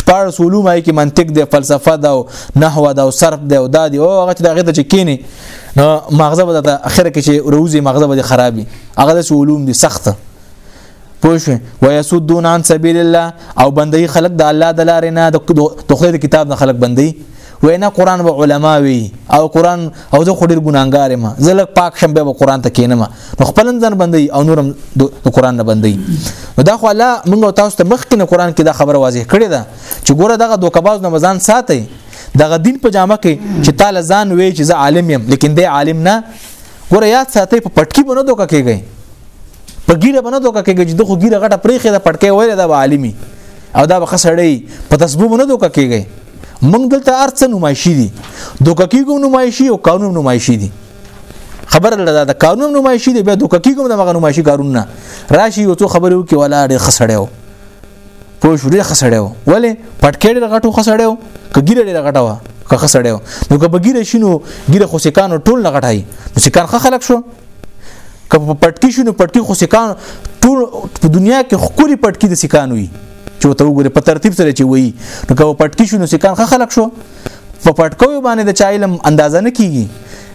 شپارس علوم هي کې منطق دی فلسفه دا او نحو دا او صرف دا او دا دی او هغه چې دا غته چې کینی نو مغزه به د اخر کې چې روزي مغزه به خرابي هغه د علوم دي سخت پوښ ويسدون عن سبيل الله او بندي خلق د الله د لارې نه د خدای د کتاب نه خلق بندي وینا قران و علما وی او قران او زه خډیر ګناګار ما زه لک پاک شم به قران ته کینم نو خپل ځان بندي او نورم د قران نه بندي دا خو الله موږ تاسو ته مخکې نه قران کې دا خبره واضح کړې ده چې ګوره دغه دوکباز نه مزان ساتي دغه دین په جامه کې چې تعالی ځان وی چې زه عالم یم لیکن دی عالم نه ګوره یاد ساتي په پټکی بنو دوکه کېږي په ګیره باندې دوکه کېږي چې د خو ګیره غټه پرېخې د پټکې ویل دا عالمي او دا بخسړی په تسبو باندې دوکه کېږي موږ دلته ارڅ نمایشي دي دوکه کېږو نمایشي او قانون نمایشي دي خبر لردا د قانون نمایشي دی بیا دوکه کیږم د مغه نمایشي کارونه راشي یو څو خبرې وکي ولا ډېر خسړیو پوه شو ډېر خسړې و ولې پټکې ډېر غټو خسړې و کګیره ډېر غټه و که خسړې و نو که بګیره شینو ګیره خو سکانو ټول نه غټای نو سکان خه خلک شو که په پټکی شنو پټکی خو سکان ټول په دنیا کې خوري پټکی د سکان وي چې ته وګوره په ترتیب سره چې وي نو که په پټکی شنو سکان خه خلک شو په پټکو باندې د چا علم اندازه نه کیږي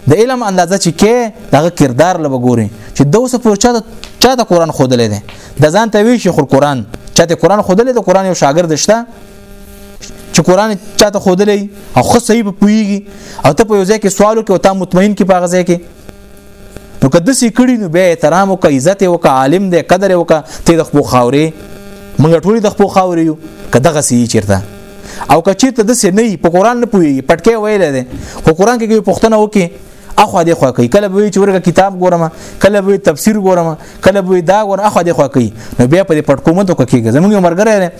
د علم اندازه چې کې دغه کردار لږ ګوري چې د اوسه پورې چا چا د قران خودلې ده د ځان ته وی شیخ القران چا ته قران خودلې د قران یو شاګرد شته چې قران چا ته خودلې او خو صحیح په پویږي او ته په یو ځای کې سوالو کې او ته مطمئن کې پاغه ځای کې نو کده سې کړي نو به احترام او عزت او عالم دې قدر او ته د خپل خاورې موږ ټول د خپل خاورې یو کده غسی چیرته او کچیر ته د سې نه په قران نه پوي پټکې ویل دي خو قران کې یو پښتنه وکي اخو دې خو کوي کله به چې ورګه کتاب ګورم کله به تفسیر ګورم کله به دا ګورم اخو دې خو کوي نو بیا په دې پټکو مته کوي زموږ مرګره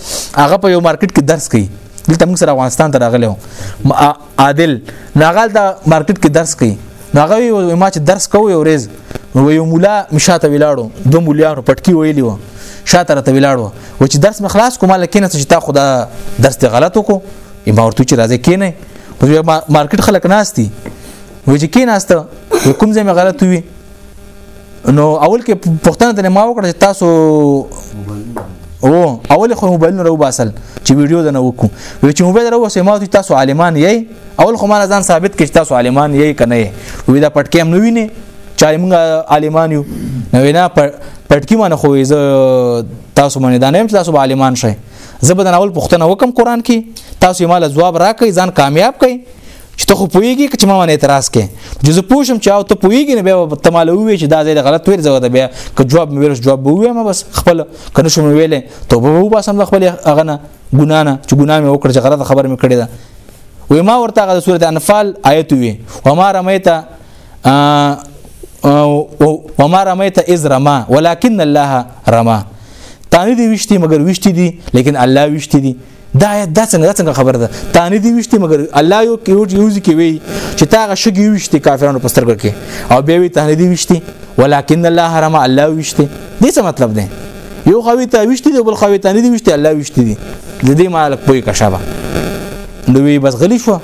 هغه په یو مارکیټ کې درس کوي دلته موږ سره افغانستان ته راغلی عادل ناغال دا مارکیټ کې درس کوي هغه وی ما چې درس کوو یو ریز و یو مولا مشاته ویلاړو دو مولیانو پټکی ویلی و شاته راته ویلاړو و چې درس مخلاص کوم لکه چې تا خدا درس ته غلط وکړو ما ورته چې راځي کینې خو مارکیټ خلک ناشتي وې چې کیناسته کوم ځای مې غلط وی نو اول کې پښتنه ته ما وکړه چې تاسو او اول خو موبایل نه وباسل چې ویډیو دنه وکړو وی چې موبایل راوسه ما تاسو عالمان یې اول خو ما ځان ثابت کړ تاسو عالمان یې کنه وی دا پټکې هم نه ویني چې موږ عالمان یو نو وینا پټکی مانه خو زه تاسو باندې دا نه چې تاسو عالمان شئ زه به د اول پښتنه وکم قران کې تاسو یې مال جواب راکړئ ځان کامیاب کړئ چې ته خو پوېږي چې ما باندې اعتراض کې چې زه پوه شم چې او ته پوېږي نه بیا ته مال وې چې دا زه غلط ویل زه بیا که جواب مې ویل جواب به وایم بس خپل کنه شو مې ویلې توبه به وباسم خپل هغه نه ګنا نه چې ګنا مې وکړ چې غلط خبر مې کړې ده وې ما ورته هغه سورته انفال آیت وې و ما رمیت و ما رمیت اذ رما ولكن الله رما تانه دي وشتي مگر وشتي دي لیکن الله وشتي دي دا آیت دا څنګه دا څنګه خبره ده تا نه دی وشتي مګر الله یو یو یو ځکه وی چې تا غشګي وشتي کافرانو په سترګو کې او بیا وی ته نه دی وشتي ولکن الله حرم الله وشتي دې څه مطلب دی یو خوي ته وشتي دی بل خوي ته نه دی وشتي الله وشتي دی د دې مالک پوي کښابه نو وی بس غلی شو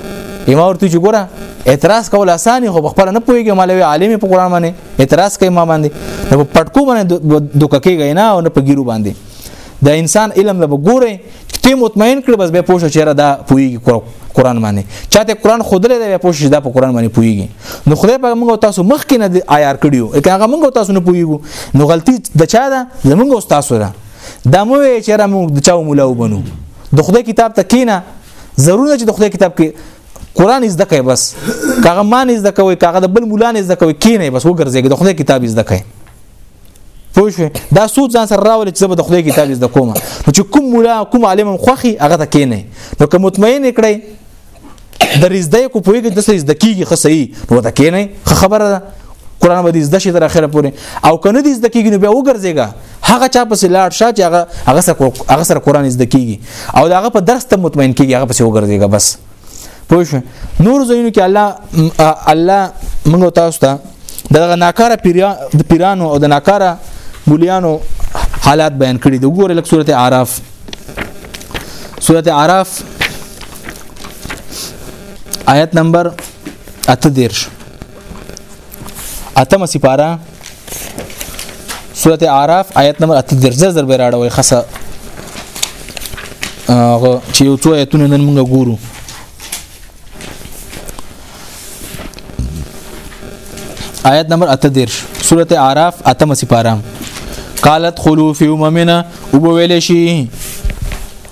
یما ورته چې ګوره اعتراض کول اسانه خو خپل نه پويږي مالوي عالم په قران باندې اعتراض کوي ما باندې نو پټکو باندې دوکه کېږي نه او نه په ګیرو باندې د انسان علم لبه ګوره ته مطمئن کړ بس به پوه شو چیرې دا پویږي قرآن باندې چاته قرآن خودلې دی به پوه شي دا په قرآن باندې پویږي نو خدای په موږ تاسو مخ کې نه عیار کړیو اګه هغه موږ تاسو نه پویګو نو غلطي د چا ده زموږ او تاسو ده دا مو چیرې موږ د چا مولا وبنو د خدای کتاب ته کینه ضرور چې د خدای کتاب کې قران زده کوي بس کاغه مان زده کوي کاغه د بل مولا نه زده کوي کینه بس وګرځي د خدای کتاب زده کوي پوه شو دا سود ځان سره راولې چې زه به د خدای کتاب زده کوم نو چې کوم مولا کوم عالم خوخي هغه ته کینې نو که مطمئن کړئ د رزده کو پوهیږي د سې زدکیږي خصې نو دا کینې خبره ده قران به دې زده شي تر اخره پورې او کنه دې زده کیږي نو بیا وګرځيګا هغه چا پسې لاړ شاه چې هغه هغه سره هغه سره قران زده کیږي او هغه په درس ته مطمئن کیږي هغه پسې وګرځيګا بس پوه شو نور زینو کې الله الله موږ تاسو ته دغه ناکاره پیرانو او د ناکاره بولیانو حالات بیان کړي دي وګوره لکه سورته اعراف سورته اعراف آیت نمبر 18 اتمه سپاره سورته اعراف آیت نمبر 83 زر زر به راړوي خاصه هغه چې یو څو آیتونه نن موږ ګورو آیت نمبر 83 سورته اعراف اتمه سپاره قالت خلو فی اممنا وبویل شي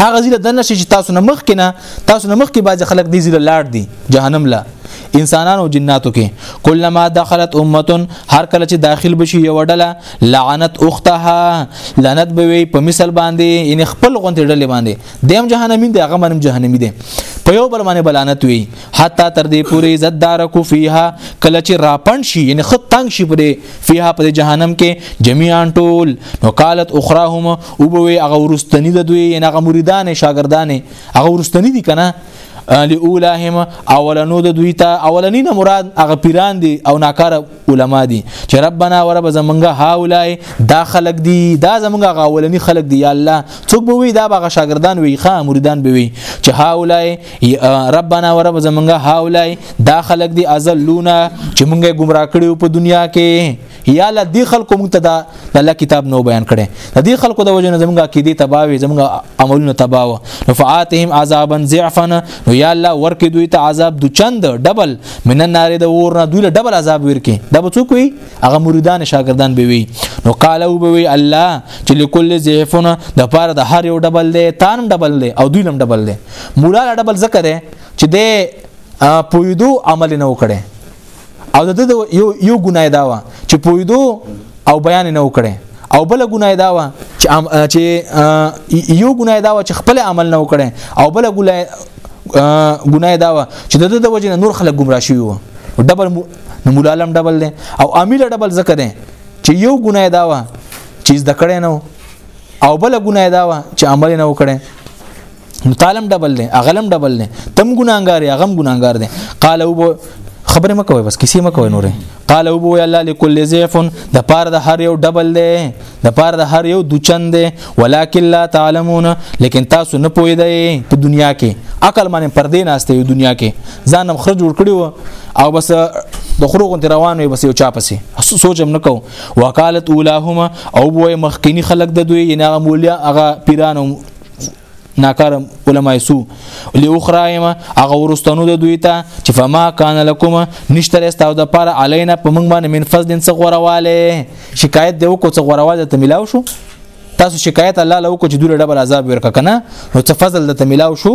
هغه ځله دنه شي چې تاسو نه مخ کې نه تاسو نه مخ کې باز خلک دي ځله لاړ دي جهنم لا انسانانو او جناتو کې کلمہ دخلت امه هر کله چې داخل بشي یو ډله لعنت اختها لعنت به وي په مثال باندې یعنی خپل غونډه ډله باندې دیم جهنمین دی هغه منم جهنمی دی په یو بل باندې بلانت وي حتی تر دې پوري عزت دار کو فیها کله چې راپن شي یعنی خط تنگ شي پرې فیها په جهنم کې جميعا ټول نو قالت اخراهم او به وي هغه ورستنی د دوی نه هغه مریدان شاګردان هغه ورستنی دي کنه لاولهم اولنو د دوی ته اولنی نه مراد هغه پیران دي او ناکاره علما دي چې ربنا ورب زمونږه هاولای دا خلق دي دا زمونږه غاولنی خلق دي یا الله څوک به وي دا به شاګردان وي خا مریدان به وي چې هاولای ربنا ورب زمونږه هاولای دا خلق دي ازلونا چې مونږه گمراه کړیو په دنیا کې یا له دې خلکو موږ ته دا د الله کتاب نو بیان کړي د دې خلکو د وجه نه زموږ عقیده تباوي زموږ عملونه تباو نفعاتهم عذابا ضعفا نو یا الله ورکې دوی ته عذاب د چند ډبل من النار د ور نه دوی له ډبل عذاب ورکې دا به څوک وي هغه مریدان شاګردان به وي نو قالو به وي الله چې لكل ضعفنا د پاره د هر یو ډبل دی تان ډبل دی او دوی لم ډبل دی مولا ډبل ذکر دی چې د پویدو عمل نه وکړي او د د یو یو ګناه دا و چې پویدو او بیان نه وکړي او بل ګناه دا و چې چې یو ګناه دا و چې خپل عمل نه وکړي او بل ګناه دا و چې د د وجه نور خلک گمراه شوی و ډبل نو مولا علم ډبل دی او امیر ډبل زکه دی چې یو ګناه دا و چې د کړه نه او بل ګناه دا و چې عمل نه وکړي نو تعلم ډبل دی اغلم ډبل دی تم ګناګار یا غم ګناګار دی قال او خبره مکوي بس کسی مکوي نورې قال او بو الله لكل زيف د پار د هر یو ډبل دی د پار د هر یو دوچن دی ولکن لا تعلمون لیکن تاسو نه پوي دی په دنیا کې عقل باندې پردې ناشته یو دنیا کې ځان مخرج جوړ کړی و او بس د خروغ ته روان وي بس یو چا پسې سوچ هم نکو وکالت اولاهما او بو مخکینی خلق د دوی نه مولیا هغه پیرانو ناکار علماء سو لاخراهما هغه ورستنو د دوی ته چې فما کان لکم نشتر استاو د پاره علینا په موږ باندې من فضل څه غورواله شکایت دی وکړو څه غورواله ته ملاو شو تاسو شکایت الله له وکړو چې دوی ډبل عذاب ورک کنه نو څه فضل د ته ملاو شو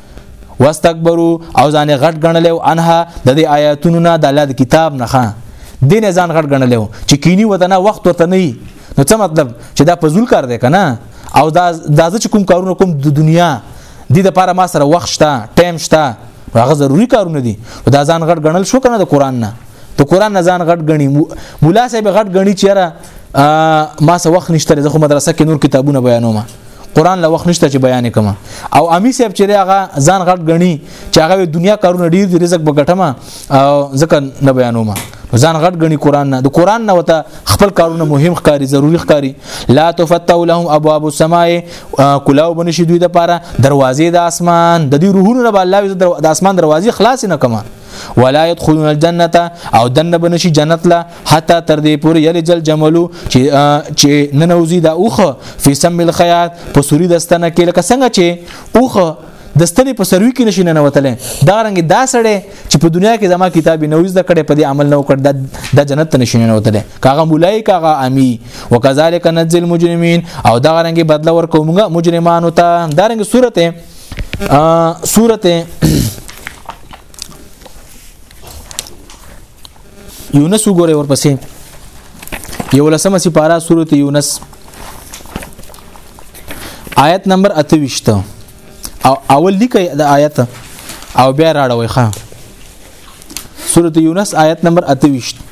واستكبروا او ځان غټ غنل او انها د دې آیاتونو نه د الله کتاب نه خان دین ځان غټ غنل او چې کینی ودانه وخت ورته نه نو څه مطلب چې دا فزول کار دی کنه او دا دازه چې کوم کارونه کوم د دنیا د دې لپاره ما سره وخت شته ټایم شته هغه ضروری کارونه دي دا ځان غټ غنل شو کنه د قران نه ته قران نه ځان غټ غني مولا صاحب غټ غني چیرې ما سره وخت نشته زه خو مدرسه کې نور کتابونه بیانوم قران له وخت نشته چې بیان کما او امی صاحب چې هغه ځان غټ غني چې هغه دنیا کارونه ډیر دي رزق بغټما او ځکه نه بیانوما ځان غټ غني قران نه د قران نه وته خپل کارونه مهم ښکاری ضروری ښکاری لا تفتو لهم ابواب السماء کلاو بنشي دوی د پاره دروازې د اسمان د دې روحونو رب الله د اسمان دروازې خلاص نه کما ولا يدخلون الجنه او دنه بنشي جنت لا حتی تر دې پورې یل جل جملو چې چې ننوزي دا اوخه فی سم الخيات په سوري دستنه کې لکه څنګه چې اوخه د ستنې په سروي کې نشي ننوتلې دا رنګ دا سړی چې په دنیا کې زما کتاب نه وځ د کړې په دې عمل نه وکړ د جنت ته نشي ننوتلې کاغه مولای کاغه امي وکذالک نزل المجرمين او دا رنګ بدله ورکومګه مجرمانو ته دا رنګ صورت صورت یونس وګوره ورپسې یو لسمه سپاره سورته یونس آیت نمبر 28 او اول لیکه د آیت او بیا راړوي ښا سورته یونس آیت نمبر 28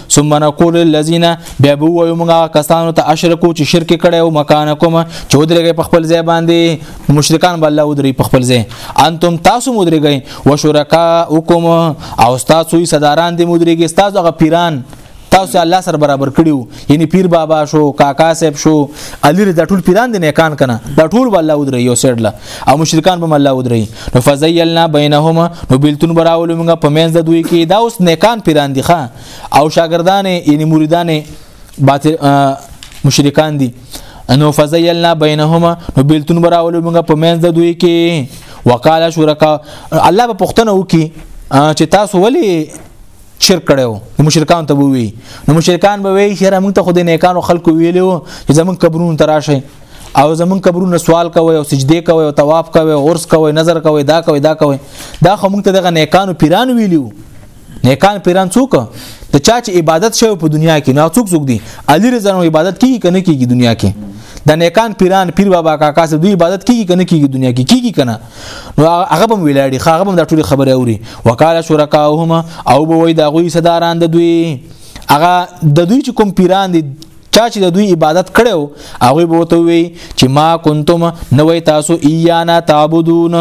ثم نقول للذین بیا به وایو موږ کسانو ته اشرکو چې شرک کړي او مکان کوم چې ودرېږي په خپل ځای باندې مشرکان به الله ودرې په خپل ځای انتم تاسو مدرېږي و شرکاءکم او تاسو صداران دې مدرېږي تاسو هغه پیران تاسو الله سره برابر کړیو یعنی پیر بابا شو کاکا صاحب شو علی رضا ټول پیران دي نه کان کنه دا ټول به الله ودرې یو سړله او مشرکان به الله ودرې نو فزیلنا بینهما نو بیلتون براولو موږ په منځ د دوی کې دا اوس نیکان پیران دي ښا او شاګردان یعنی مریدان باطل مشرکان دي انو فزیلنا بینهما نو بیلتون براولو موږ په منځ د دوی کې وقاله شرکا الله په پښتنه وکي چې تاسو ولی شرک کړو نو مشرکان ته به وي نو مشرکان به وي چې موږ ته خو د نیکانو خلکو ویلو چې زمون قبرونو تراشي او زمون قبرونو سوال کوي او سجده کوي او طواف کوي او عرس کوي نظر کوي دا کوي دا کوي دا خو موږ ته دغه نیکانو پیران ویلو نیکان پیران څوک د چا چې عبادت شوی په دنیا کې نه څوک څوک دي علي رضا نو عبادت کیږي کنه کیږي دنیا کې د نیکان پیران پیر بابا کاکا سره دوی عبادت کیږي کنه کیږي دنیا کې کیږي کنه نو هغه به ویلاړي هغه به د ټولي خبره اوري وکاله شرکاهما او به وای د غوي صداران د دوی هغه د دوی چې کوم پیران دي چا چې د دوی عبادت کړو هغه به وته وي چې ما کنتم نوې تاسو ایانا تعبدون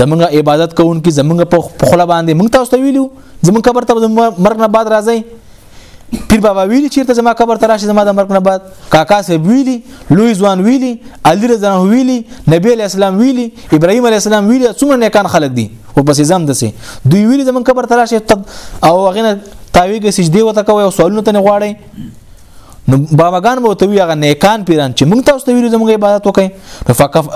زمونږ عبادت کوونکي زمونږ په خله باندې مونږ تاسو ته ویلو زمونږ قبر ته مرګ نه بعد راځي پیر بابا ویلی چیرته زما قبر ته راشي زما د مرګ نه بعد کاکا صاحب ویلی لوی ځوان ویلی علی رضی الله ویلی نبی علی اسلام ویلی ابراهیم علی السلام ویلی څومره نیکان خلک دي او پسې زم دسه دوی ویلی زما قبر ته راشي او هغه تاویږي سجدي وته کوي او سوالونه ته نه غواړي نو باباګان به ته وی هغه نیکان پیران چې مونږ تاسو ته ویلو زموږ عبادت وکړي نو فقف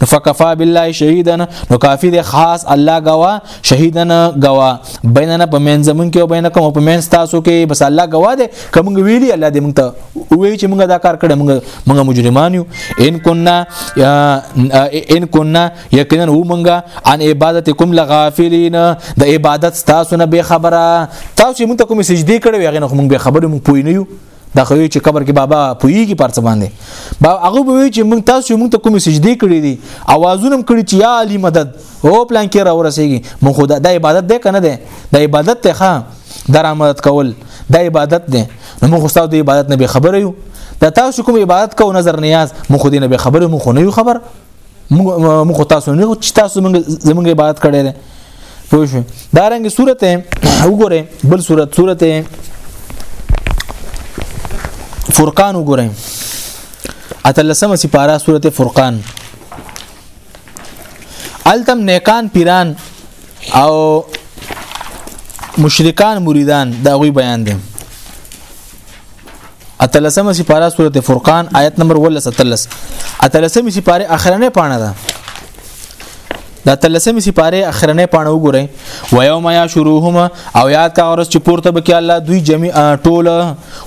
نو فقفا بالله شهیدا نو کافی دی خاص الله غوا شهیدا غوا بیننا په من زمون کې او بینکم او په من تاسو کې بس الله غوا دی کوم ویلی الله دې مونږ ته وی چې مونږ دا کار کړی مونږ مونږ مجرمان یو ان کنا ان کنا یقینا هو مونږه ان عبادتکم لغافلین د عبادت تاسو نه به خبره تاسو مونږ ته کوم سجدي کړو هغه نه مونږ به خبره مونږ پوی نه یو دا خو چې قبر کې بابا پويږي پرڅ باندې با هغه به وی چې مونږ تاسو مونږ ته کوم سجدي کړې دي اوازونه کړی چې یا علی مدد او پلان کې را ورسېږي مونږ خدا د عبادت ده کنه ده د عبادت ته ښه درآمد کول د عبادت ده نو مونږ تاسو د عبادت نه به خبر یو د تاسو کوم عبادت کو نظر نیاز مونږ خو دې نه به خبر مونږ خو نه یو خبر موږ تاسو نه چې تاسو موږ زموږ عبادت کړی دی پوه شو دا رنګ صورت وګوره بل صورت صورت فرقان وګوره اتلسمه سپاره صورت فرقان التم نیکان پیران او مشرکان مریدان دا غوي بیان دي اتلسمه سپاره سورته فرقان آیت نمبر 13 اتلسمه سپاره اخرنه پاڼه ده دا تلسمې سپاره اخرنه پاڼه وګورئ و یوم یشروهما او یاد کا ورس چې پورته بکی الله دوی جميع ټول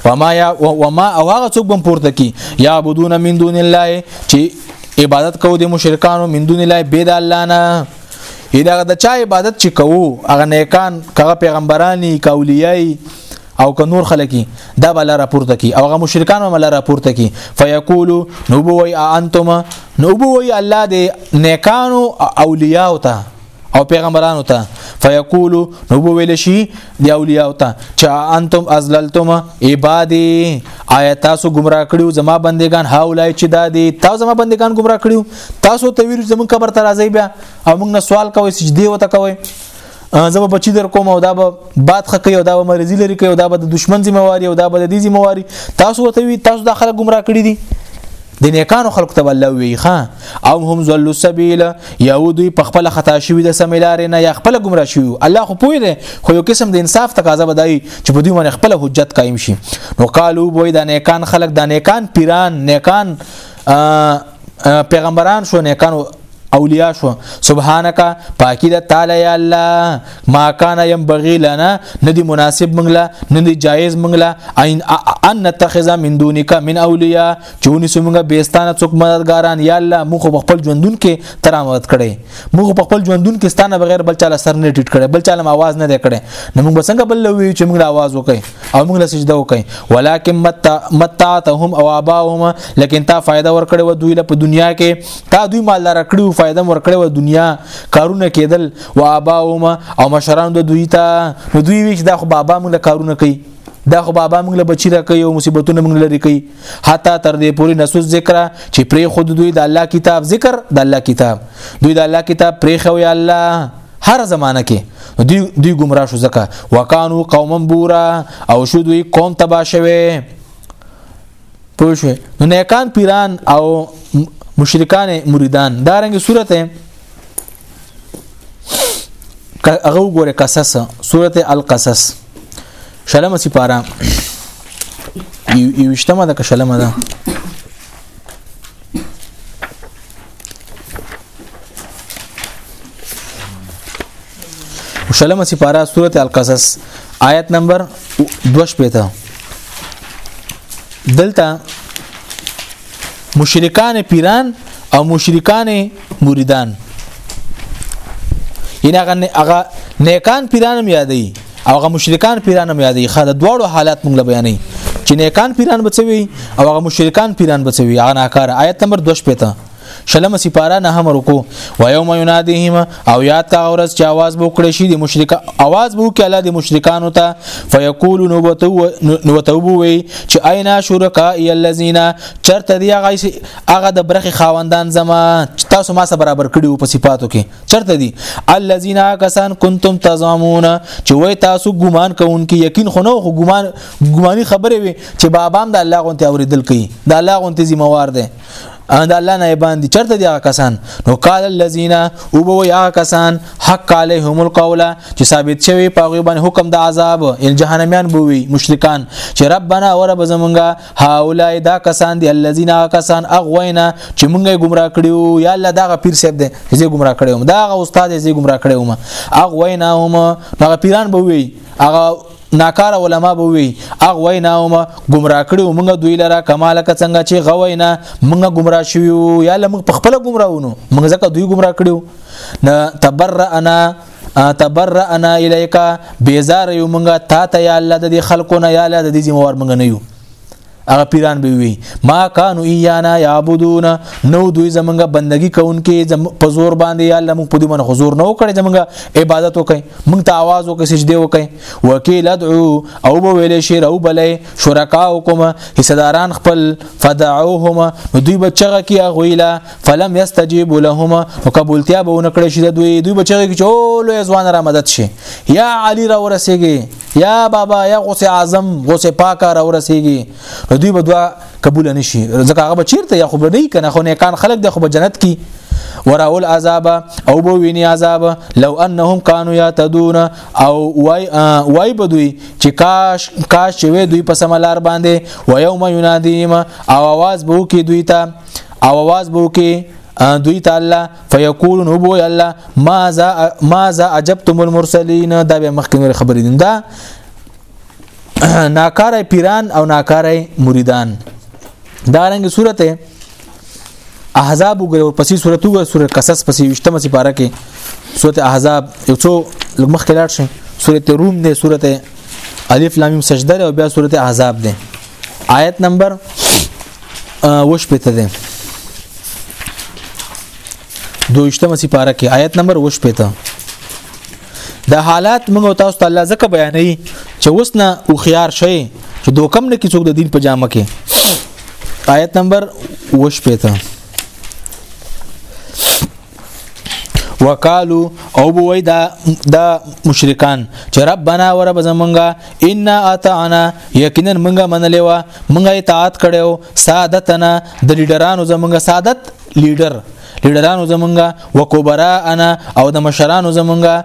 و ما یا و ما او هغه څوک بم پورته کی یا عبدون من دون الله چې عبادت کوو د مشرکانو من دون الله بيد الله نه دا د چا عبادت چې کوو هغه نیکان هغه پیغمبراني کاولیای او که نور خلک دا بل را پورته کی او غ مشرکان هم را پورته کی فیقولو نو بوئی انتم نو بوئی الله دې نیکانو اولیاء او ته او پیغمبرانو ته فیقولو نو بوویل شي د اولیاء ته چې انتم ازللتم عبادی آیا تاسو گمراه کړیو زما بندگان هاولای چې دادی تاسو زما بندگان گمراه کړیو تاسو ته ویل زمون قبر ته راځي بیا او موږ نه سوال کوي سجدي وته کوي زه به بچی در کوم او دا به باد خکې او دا به مرزي لري کوي او دا به د دشمن ذمہواري او دا به د دې ذمہواري تاسو وته وي تاسو د خلک گمراه کړی دي د نیکانو خلق ته الله وی ښا او هم زل السبیل یو دوی په خپل خطا شوی د سمیلار نه یا خپل گمراه شوی الله خو پوی دی خو یو قسم د انصاف تقاضا بدای چې په دوی باندې خپل حجت قائم شي نو قالو بوی د نیکان خلق د نیکان پیران نیکان پیغمبران شو نیکانو اولیاء شو سبحانك پاکی د تعالی یا الله ما کان ينبغي لنا ندی مناسب منګلا ندی جایز منګلا ان ان نتخذ من دونك من اولیاء چونی سمګه بیستانه څوک مددګاران یا الله مخ په خپل ژوندون کې تر مدد کړي مخ په خپل ژوندون کې ستانه بغیر بل چاله سر نه ټیټ کړي بل چاله आवाज نه دی کړي نو موږ څنګه بل وی چې موږ आवाज وکړي او موږ له سجده وکي ولکن متا متاتهم او اباهم لکن تا فائدہ ورکړې و دوی له په دنیا کې تا دوی مالدار کړو فائدہ ورکړې و دنیا کارونه کېدل و اباهم او مشران د دوی ته نو دوی ویچ دا خو بابا موږ کارونه کوي دا خو بابا موږ له بچی راکې او مصیبتونه موږ لري کوي حتی تر دې پورې نسوس ذکر چې پرې خود دوی د الله کتاب ذکر د الله کتاب دوی د الله کتاب پرې خو یا الله هر زمانہ کې دوی دوی گمراه شو ځکه وکانو قوما بورا او شو دوی قوم تبا شوه پوه شو نو نیکان پیران او مشرکان مریدان دا رنګ صورت هغه وګوره قصص صورت القصص شلمه سپاره یو یو شتمه د شلمه ده شلمه سپاره سورته القصص آیت نمبر 2 شپته دلته مشرکان پیران او مشرکان مریدان یعنی هغه هغه نیکان پیرانم یادې او هغه مشرکان پیران هم یادې خا د دواړو حالات موږ بیانې چې نیکان پیران بچوي او هغه مشرکان پیران بچوي هغه ناکار آیت نمبر 2 پته شلم سپاره نه هم رکو و یوم ینادیهم او یاد کا اورز چې आवाज بو کړی شي د مشرک आवाज بو کې الله د مشرکانو ته فیقول نوبتو نوبتو وی چې اینا شرکا ای الذین چرته دی هغه د برخي خاوندان زما تاسو ما سره برابر کړیو په صفاتو کې چرته دي الذين کسان كنتم تزعمون چې وای تاسو ګمان کوونکې یقین خو نه خو ګمان ګماني خبره وي چې بابام د الله غونته اوریدل کوي د الله غونته ذمہوار دي دا الله نه باندې چرته دي هغه کسان نو قال الذين او بو یا کسان حق عليهم القول چې ثابت شوی په غو باندې حکم د عذاب ان جهنميان بووي مشرکان چې ربنا ورب زمونږه هؤلاء دا کسان دي الذين کسان اغوینا چې مونږه گمراه کړیو یا الله دا پیر صاحب دی چې گمراه کړیو دا غ استاد یې گمراه کړیو ما اغوینا هم هغه پیران به وي هغه ناکار علما به وي اغوینا هم گمراه کړیو مونږ دوی لره کمال ک څنګه چې غوینا مونږ گمراه شویو یا لمغ په خپل گمراهونو مونږ ځکه دوی گمراه کړیو نه تبرأنا تبرأنا الیک بیزار یو مونږه تا ته یا الله د دې خلکو نه یا الله د دې زموار مونږ نه یو هغه پیران به وي ما کانو ایانا یعبدون نو دوی زمونږه بندگی کوونکې زم په زور باندې یا الله مونږ په دې باندې حضور نه وکړي زمونږه عبادت وکړي مونږ ته आवाज وکړي سجده وکړي وکیل ادعو او به ویلې شي او بلې شرکاوکم حصداران خپل فدعوهما دوی بچغه کیه غویلا فلم یستجیب لهما وقبولتیا به ونکړي شي د دوی دوی بچی کې چول ځوان را مدد شي یا علی را ورسیږي یا بابا یا غوث اعظم غوث پاک را ورسیږي نو دوی به دوا قبول نشي ځکه هغه بچیرته یا خو به نه کنه خو نه کان خلق د خو به جنت کی وراول عذاب او بو ویني عذاب لو انهم كانوا يهتدون او وای وای بدوی چې کاش کاش چې دوی په سملار باندې و یوم ینادیم او आवाज بو کې دوی ته او आवाज بو کې دوی تعالی فیقولون هو بو الله ما ذا ما ذا عجبتم المرسلین دا به مخکې خبرې دي دا ناکاره پیران او ناکاره مریدان دا رنګ صورته احزاب وګړي او پسې صورت وګړي سورې قصص پسې وشتمه سي پاره کې سورته احزاب یو څو لمخ کې لاړ شي سورته روم نه سورته الف لام میم سجده او بیا سورته احزاب ده آیت نمبر وشپته ده دویشتمه سپاره کې آیت نمبر وشپته د حالات موږ تاسو ته الله زکه بیانې چې اوس نه او خيار شي چې دوکم نه کې څوک د دین په جامه کې آیت نمبر وشپته وقالو او بوي دا دا مشرکان چې ربنا ورب زمونږه ان اطعنا یقینا مونږه منلې و مونږه اطاعت کړو سادتنا د لیډرانو زمونږه سادت لیډر لیډرانو زمونږه وکبراءنا او د مشرانو زمونږه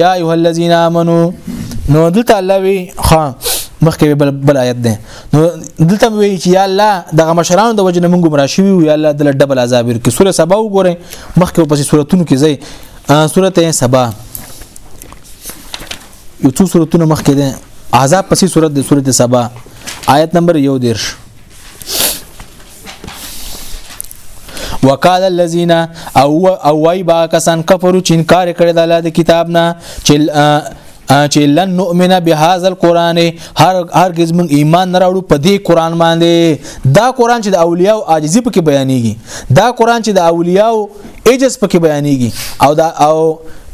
یا ایه الذین آمنو نو دلته الله وی ها مخکې بل بل آیت ده نو دلته وی چې یا الله دغه مشرانو د وجنه مونږ گمراه شوی یا الله دل ډبل عذاب ورکړي سوره سبا وګوره مخکې په سوراتونو کې ځای سورته سبا یو څو سوراتونه مخکې ده عذاب پسې سورته د سورته سبا آیت نمبر 1 دیرش وقال الذين او او وای با کسان کفرو چې انکار کړی د الله د کتاب نه چې چې لن نؤمن بهذا القران هر هرگز موږ ایمان نه راوړو په دې قران باندې دا قران چې د اولیاء او عاجزی په کې بیانېږي دا قران چې د اولیاء او عجز په کې بیانېږي او دا او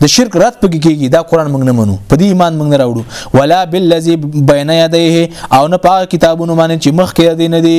د شرک رات پکې کېږي دا قران موږ نه منو په دې ایمان موږ نه راوړو ولا بالذي بین یدیه او نه په کتابونو باندې چې مخکې دې نه دي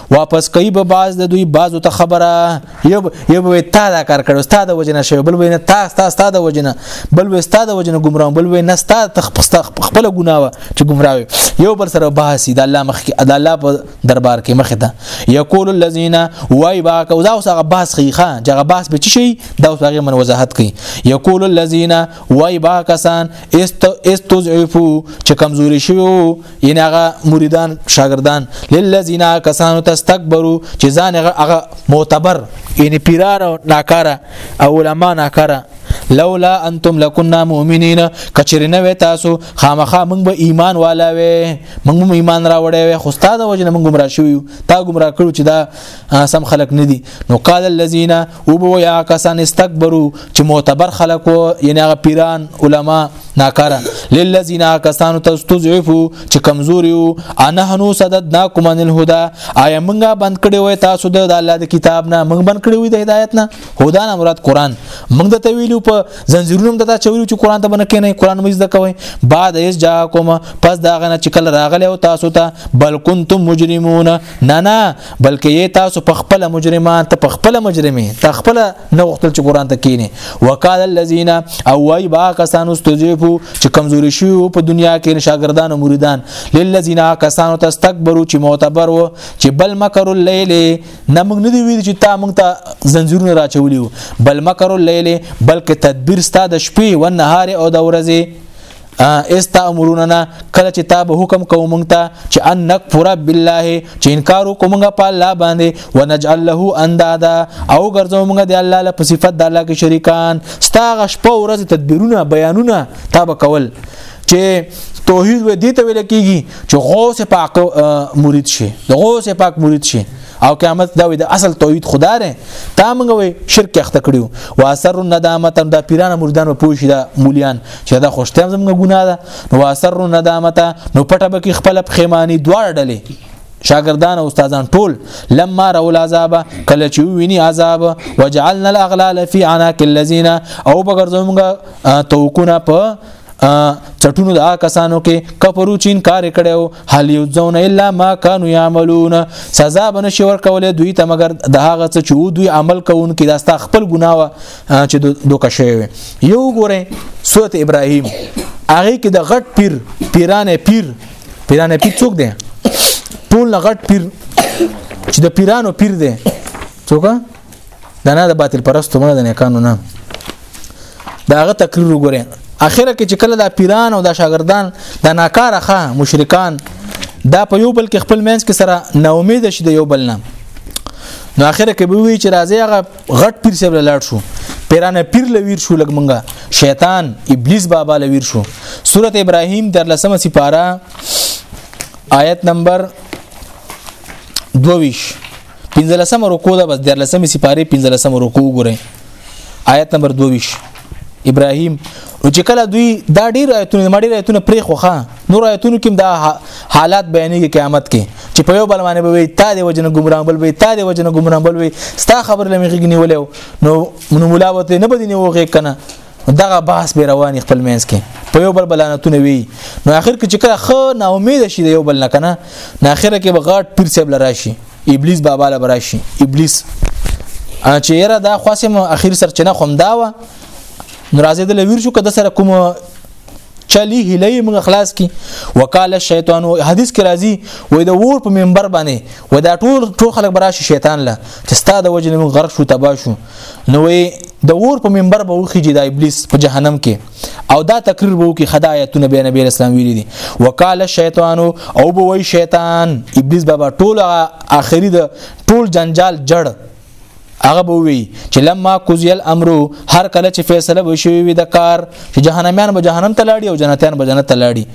واپس کوي به باز د دوی بازو ته خبره یو یو به تا دا کار کړو استاد وجنه شوی بل وینه تا ستا استاد وجنه بل و استاد وجنه ګمراه بل و نه ستا خپل ګناوه چې ګمراه یو بل سره بحثي د الله مخ کې د الله په دربار کې مخ ته یقول الذين وای با کو دا اوس هغه بحث خيخه چې هغه بحث به چی شي دا اوس هغه من وضاحت کوي یقول الذين وای با کسان است استضعفو چې کمزوري شوی وو یعنی هغه مریدان شاګردان للذین کسانو تستكبروا چې ځان هغه معتبر یعنی پیران او ناکاره او علما ناکاره لولا انتم لكنا مؤمنين کچرنه و تاسو خامخا موږ به ایمان والا و موږ به ایمان راوړې و خو استاد وجنه موږ گمراه شو تا گمراه کړو چې دا سم خلق ندي نو قال الذين او بو یا کسان استکبرو چې معتبر خلکو یعنی هغه پیران علما ناکاره للذین کسان تستضعفو چې کمزوري او انهنو صددناکم عن الهدى آیا موږ بند کړی وای تاسو د الله د کتاب نه موږ بند کړی وای د هدایت نه هدا نه مراد قران موږ د تویلو په زنجیرونو د تا چویلو چې قران ته بنه کینې قران مې زده کوي بعد یس جا کوم پس دا غنه چې کله راغلی او تاسو ته بل کنتم مجرمون نه نه بلکې یې تاسو په خپل مجرمان ته په خپل مجرمي ته خپل نه وختل چې قران ته کینی وکال الذین او وای با کسانو استجیبو چې کمزوري شي په دنیا کې شاګردان او مریدان للذین کسانو ته استكبروا چې معتبر وو چې بل مکر الليل نه موږ نه دی ویل چې تا موږ ته زنجیرونه راچولیو بل مکر الليل بلکې تدبیر ستاده شپې او نهار او د ورځې استامروننا کله چې تا به حکم کوو مونږ ته چې ان نکفر بالله چې انکار وکړو مونږ په الله باندې ونجعل له اندادا او ګرځو مونږ د الله له صفات د الله کې شریکان ستا غشپه ورځ تدبیرونه بیانونه تا به کول چې توحید و دې ته ویل کېږي چې غوث پاک مرید شي د غوث پاک مرید شي او قیامت دا وي د اصل توحید خدا ره تا موږ وي شرک اخته کړیو واسر الندامه دا پیران مردان په پوښي دا مولیان چې دا خوشته هم زموږ ګناه ده نو اثر ندامت نو پټه به کې خپل پخېمانی دواړه ډلې شاګردان او استادان ټول لما راو العذاب کله چې ویني عذاب وجعلنا الاغلال في عناق الذين او بغرزمږه توکونه په چټونو د کسانو کې کفرو چین کار کړو هل یوزون الا ما كانوا يعملون سزا بنشي ورکول دوی ته مگر د هغه څه چې دوی عمل کوونکي دا ستا خپل ګناوه چې دوکه شوی وي یو ګوره سورت ابراهیم هغه کې د غټ پیر پیرانه پیر پیرانه پیر څوک دی ټول غټ پیر چې د پیرانو پیر دی څوک دا نه د باطل پرستو نه د نیکانو نه دا هغه تقریر وګوره اخره کې چې کله دا پیران او دا شاګردان دا ناکاره ښه مشرکان دا په یو بل کې خپل مینس کې سره نا امید شي د یو بل نه نو اخره کې به وی چې راځي هغه غټ پیر صاحب لاړ شو پیرانه پیر لویر شو لګ منګه شیطان ابلیس بابا لویر شو سوره ابراهیم در لسمه سپاره آیت نمبر 22 پنځلسمه رکو ده بس در لسمه سپاره پنځلسمه رکو وګورئ آیت نمبر 22 ابراهيم نو چې کله دوی دا ډیر آیتونه مړي آیتونه پرې خوخه نور آیتونو کې دا حالات بیانېږي قیامت کې چې په یو بل باندې به وي تا دی وجنه ګمران بل وي تا دی وجنه ګمران بل وي ستا خبر لمه کې نیولې نو نو مولا وته نه بدینه وغه کنه دغه بحث به روان خپل مینس کې په یو بل بلانتونه وي نو اخر کې چې کله خو نا امید شي د یو بل نه کنه نو اخر کې به غاټ پیر صاحب لراشي ابلیس بابا له براشي ابلیس چې یره دا خاصه مو اخیر سرچنه خوم دا و ناراضه د لویر شو کده سره کوم چلی هلی موږ خلاص کی وکاله شیطان حدیث کې راځي وې د ور په منبر باندې و دا ټول ټول خلک براشي شیطان له چې ستا د وجه موږ غرق شو تبا شو نو د ور په منبر به وخی د ابلیس په جهنم کې او دا تقریر وو کې خدای آیتونه به نبی اسلام ویلي دي وکاله شیطان او به وای شیطان ابلیس بابا ټول اخري د ټول جنجال جړ هغه به وی چې لما کوزیل امرو هر کله چې فیصله وشوي وي د کار چې جهنميان به جهنم ته لاړي او جنتیان به جنت ته لاړي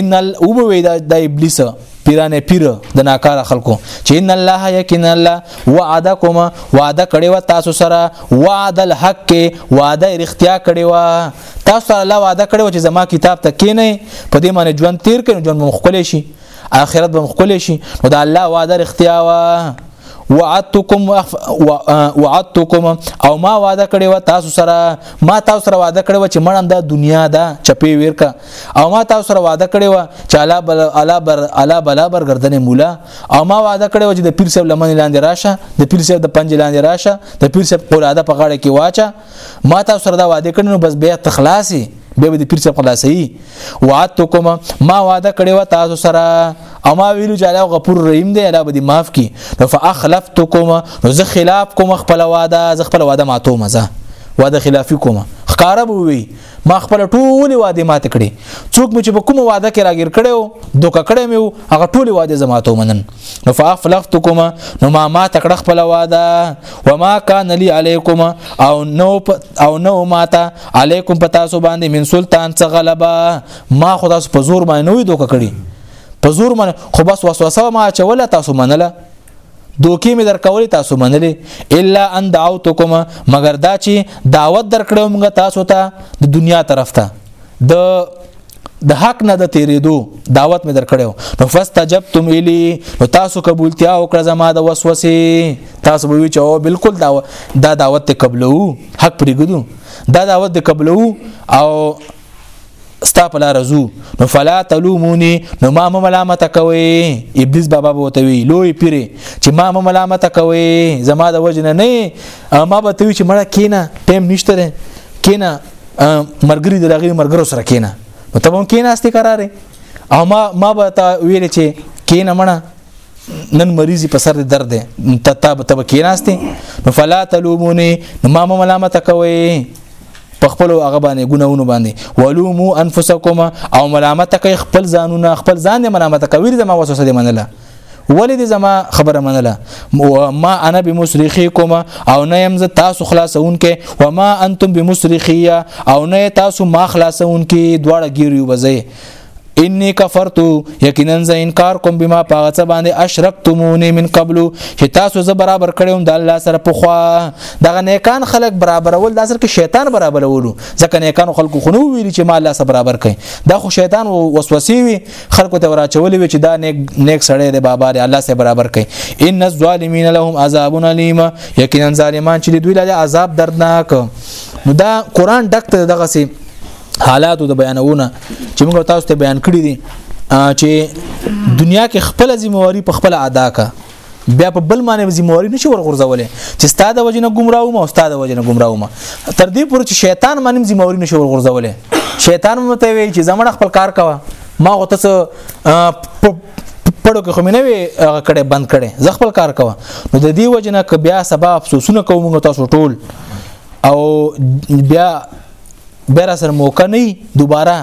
ان ال او به وی د ابلیس پیرانه پیر د ناکاره خلکو چې ان الله یقینا الله وعدکم وعده کړی و تاسو سره وعد الحق وعده رښتیا کړی و تاسو سره الله وعده کړی و چې زما کتاب ته کینې په دې معنی ژوند تیر کړي ژوند مخ کولې شي آخرت به مخ کولې شي نو د الله وعده رښتیا و وعدتکم وعدتکم او ما وعده کړی و تاسو سره ما تاسو سره وعده کړی و چې مړم د دنیا دا چپی ویرکا او ما تاسو سره وعده کړې و چې الا بل الا بر الا بلا بر گردنې مولا او ما وعده کړې و چې د پیر صاحب لمن لاندې راشه د پیر صاحب د پنج لاندې راشه د پیر صاحب اولاده په غاړه کې واچا ما تاسو سره دا وعده کړې نو بس بیا تخلاصي به به د پیر صاحب خلاصي وعدتکم ما وعده کړې و تاسو سره او ما ویلو چې الله غفور رحیم دی الله به دې معاف کړي نو فاخلفتکم نو زه خلاف کوم خپل وعده زه خپل وعده ماتوم زه وعده خلافی کوم خکاره بوي ما خپل ټول وعده مات کړې څوک مې چې په کوم وعده کې راګیر کړو دوکه کړې مې هغه ټول وعده زما ته ومنن نو فافلختکما نو ما ما تکړه خپل وعده وما کان لي علیکم او نو او نو ما ته علیکم پتا سو باندې من سلطان څخه غلبا ما خدا په زور باندې نوې دوکه کړې په زور باندې خو بس وسوسه ما چوله تاسو منله دوکې مې درکولې تاسو منلې الا ان دعوتکم مگر دا چې دعوت درکړو موږ تاسو ته د دنیا طرف ته د د حق نه د تیریدو دعوت مې درکړو نو فاستجبتم الی نو تاسو قبولتیا وکړه زما د وسوسې تاسو به وی چې او بالکل دا دا دعوت ته قبلو حق پرېګدو دا دعوت ته قبلو او ستا په لار زو نو فلا تلومونی نو ما مې ملامت کوي ابلیس بابا بوته وی لوی پیره چې ما مې ملامت کوي زما د وجنه نه ما به ته چې مړه کینا ټیم نشته کینا مرګری د لغې مرګرو سره کینا نو ته هم کینا استي قرارې او ما ما به تا ویل چې کینا مړه نن مریضی په سر درد دی ته تا به کیناسته نو فلا تلومونی نو ما ملامت کوي په خپل هغه باندې ګناونو باندې ولومو انفسکما او ملامت کوي خپل ځانونه خپل ځان دې ملامت کوي زما وسوسه دې منله ولې دې زما خبره منله ما انا بمصرخيكم او نه يم ز تاسو خلاصونکې و ما انتم بمصرخيه او نه تاسو ما خلاصونکې دواړه ګیریو بځای انی کفرت یقینا ز انکار کوم بما پاغه څه باندې اشرکتمونی من قبل چې تاسو ز برابر کړم د الله سره په خوا دغه نیکان خلق برابرول د سر کې شیطان برابرولو ځکه نیکان خلکو خنو ویل چې ما الله سره برابر کړي دا خو شیطان وسوسې وي خلکو ته وراچولې وي چې دا نیک نیک سړی دی بابا دی الله سره برابر کړي ان الظالمین لهم عذاب الیم یقینا ظالمان چې دوی له عذاب دردناک نو دا قران ډکته دغه سي حالاتو د بیانونه چې موږ تاسو ته بیان کړی دي چې دنیا کې خپل ذمہواری په خپل ادا کا بیا په بل معنی ذمہواری نشي ورغورځولې چې ستاد وجنه گمراه او استاد وجنه گمراه ما تر دې پورې چې شیطان معنی ذمہواری نشي ورغورځولې شیطان مو ته وی چې زمونه خپل کار کوا ما غوته څه پړو کې خو مې نه وی کړه بند کړي زه خپل کار کوا نو د دې وجنه ک بیا سبا افسوسونه کوم تاسو ټول او بیا بیا را سره موقع نه دوباره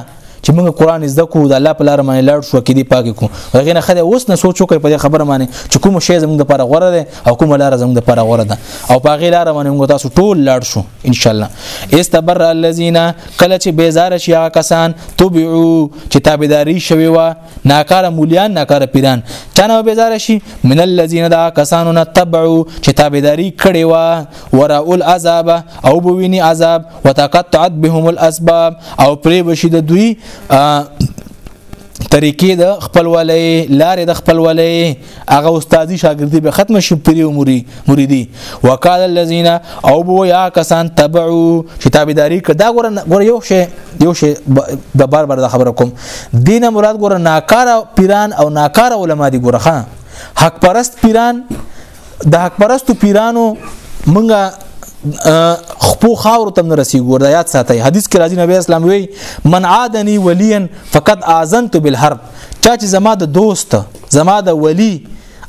چې موږ قران زده کو د الله په لار باندې لاړ شو کې دی پاک کو هغه نه خدای اوس نه سوچو کوي په خبره باندې چې کوم شی زموږ لپاره غوړه ده او کوم لار زموږ لپاره غوړه ده او په غیر لار باندې موږ تاسو ټول لاړ شو ان شاء الله استبر الذين کله چې بیزار شي هغه کسان تبعو چې تابعداري شوی و ناکاره مولیان ناکاره پیران چانه بیزار شي من الذين دا کسانو نه تبعو چې تابعداري کړي وا ورا اول عذاب او بوینی عذاب وتقطعت بهم الاسباب او پرې بشي د دوی طریقې د خپلولې لارې د خپلولې هغه استادی شاګردی به ختم شي پری عمرې مریدي وقال الذين او بو یا کسان تبعو کتابداري کدا ګور ګور یو شی یو شی د بار بار د خبر کوم دین مراد ګور ناکاره پیران او ناکاره علما دي ګورخه حق پرست پیران د حق پرستو پیرانو منګه خپو خاور تم رسی ګور دا یاد ساتي حدیث کې راځي نبی اسلام وی من عادنی ولیا فقد اذنت بالحرب چا چې زما د دوست زما د ولی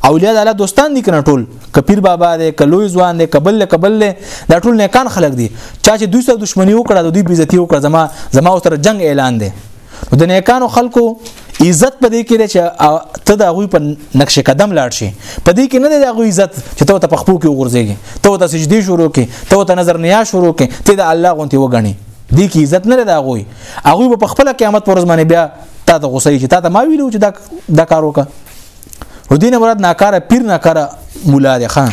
اولیاء د الله دوستان دي کنه ټول کپیر بابا دی کلوې ځوان دی قبل له قبل له دا ټول نیکان خلک دي چا چې دوی سره دښمنی وکړه د دوی بیزتی وکړه زما زما سره جنگ اعلان دی د نیکانو خلکو عزت په دې کې دی چې ته د غوی په نقش قدم لاړ شي په دې کې نه دی د غوی عزت چې ته ته پخپو کې وګرځېږي ته ته سجدي شروع کې ته ته نظر نیا شروع کې ته د الله غونتی وګڼي دې کې عزت نه دی د غوی هغه په خپل قیامت پر ورځ باندې بیا تا ته غوسه چې تا ته ما ویلو چې دا دا کار وکړه ودین مراد ناکاره پیر ناکاره مولا دی خان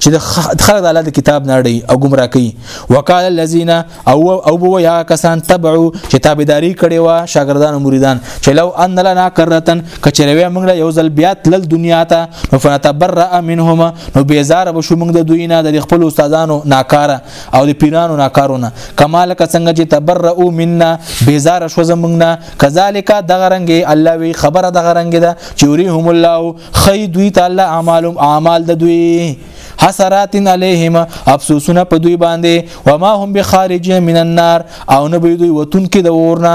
چې د خلک د الله د کتاب نړۍ او گمراه کوي وقال الذين او او بو یا کسان تبعو چې تابعداري کړي وا شاګردان او مریدان چې لو ان لنا کرتن کچروي موږ له یو ځل بیا تل دنیا ته نو فنتبرأ منهما نو بیزار به شو موږ د دوی نه د خپل استادانو ناکاره او د پیرانو ناکارونه کما لک څنګه چې تبرؤ منا بیزار شو زمنګنا کذالک دغه رنګ الله وی خبره دغه رنګ ده چې یریهم الله خی دوی تعالی اعمالهم اعمال د دوی حسرات علیهم افسوسونه په دوی باندې وما هم بخارج من النار او نه به دوی وتون کې د ورنه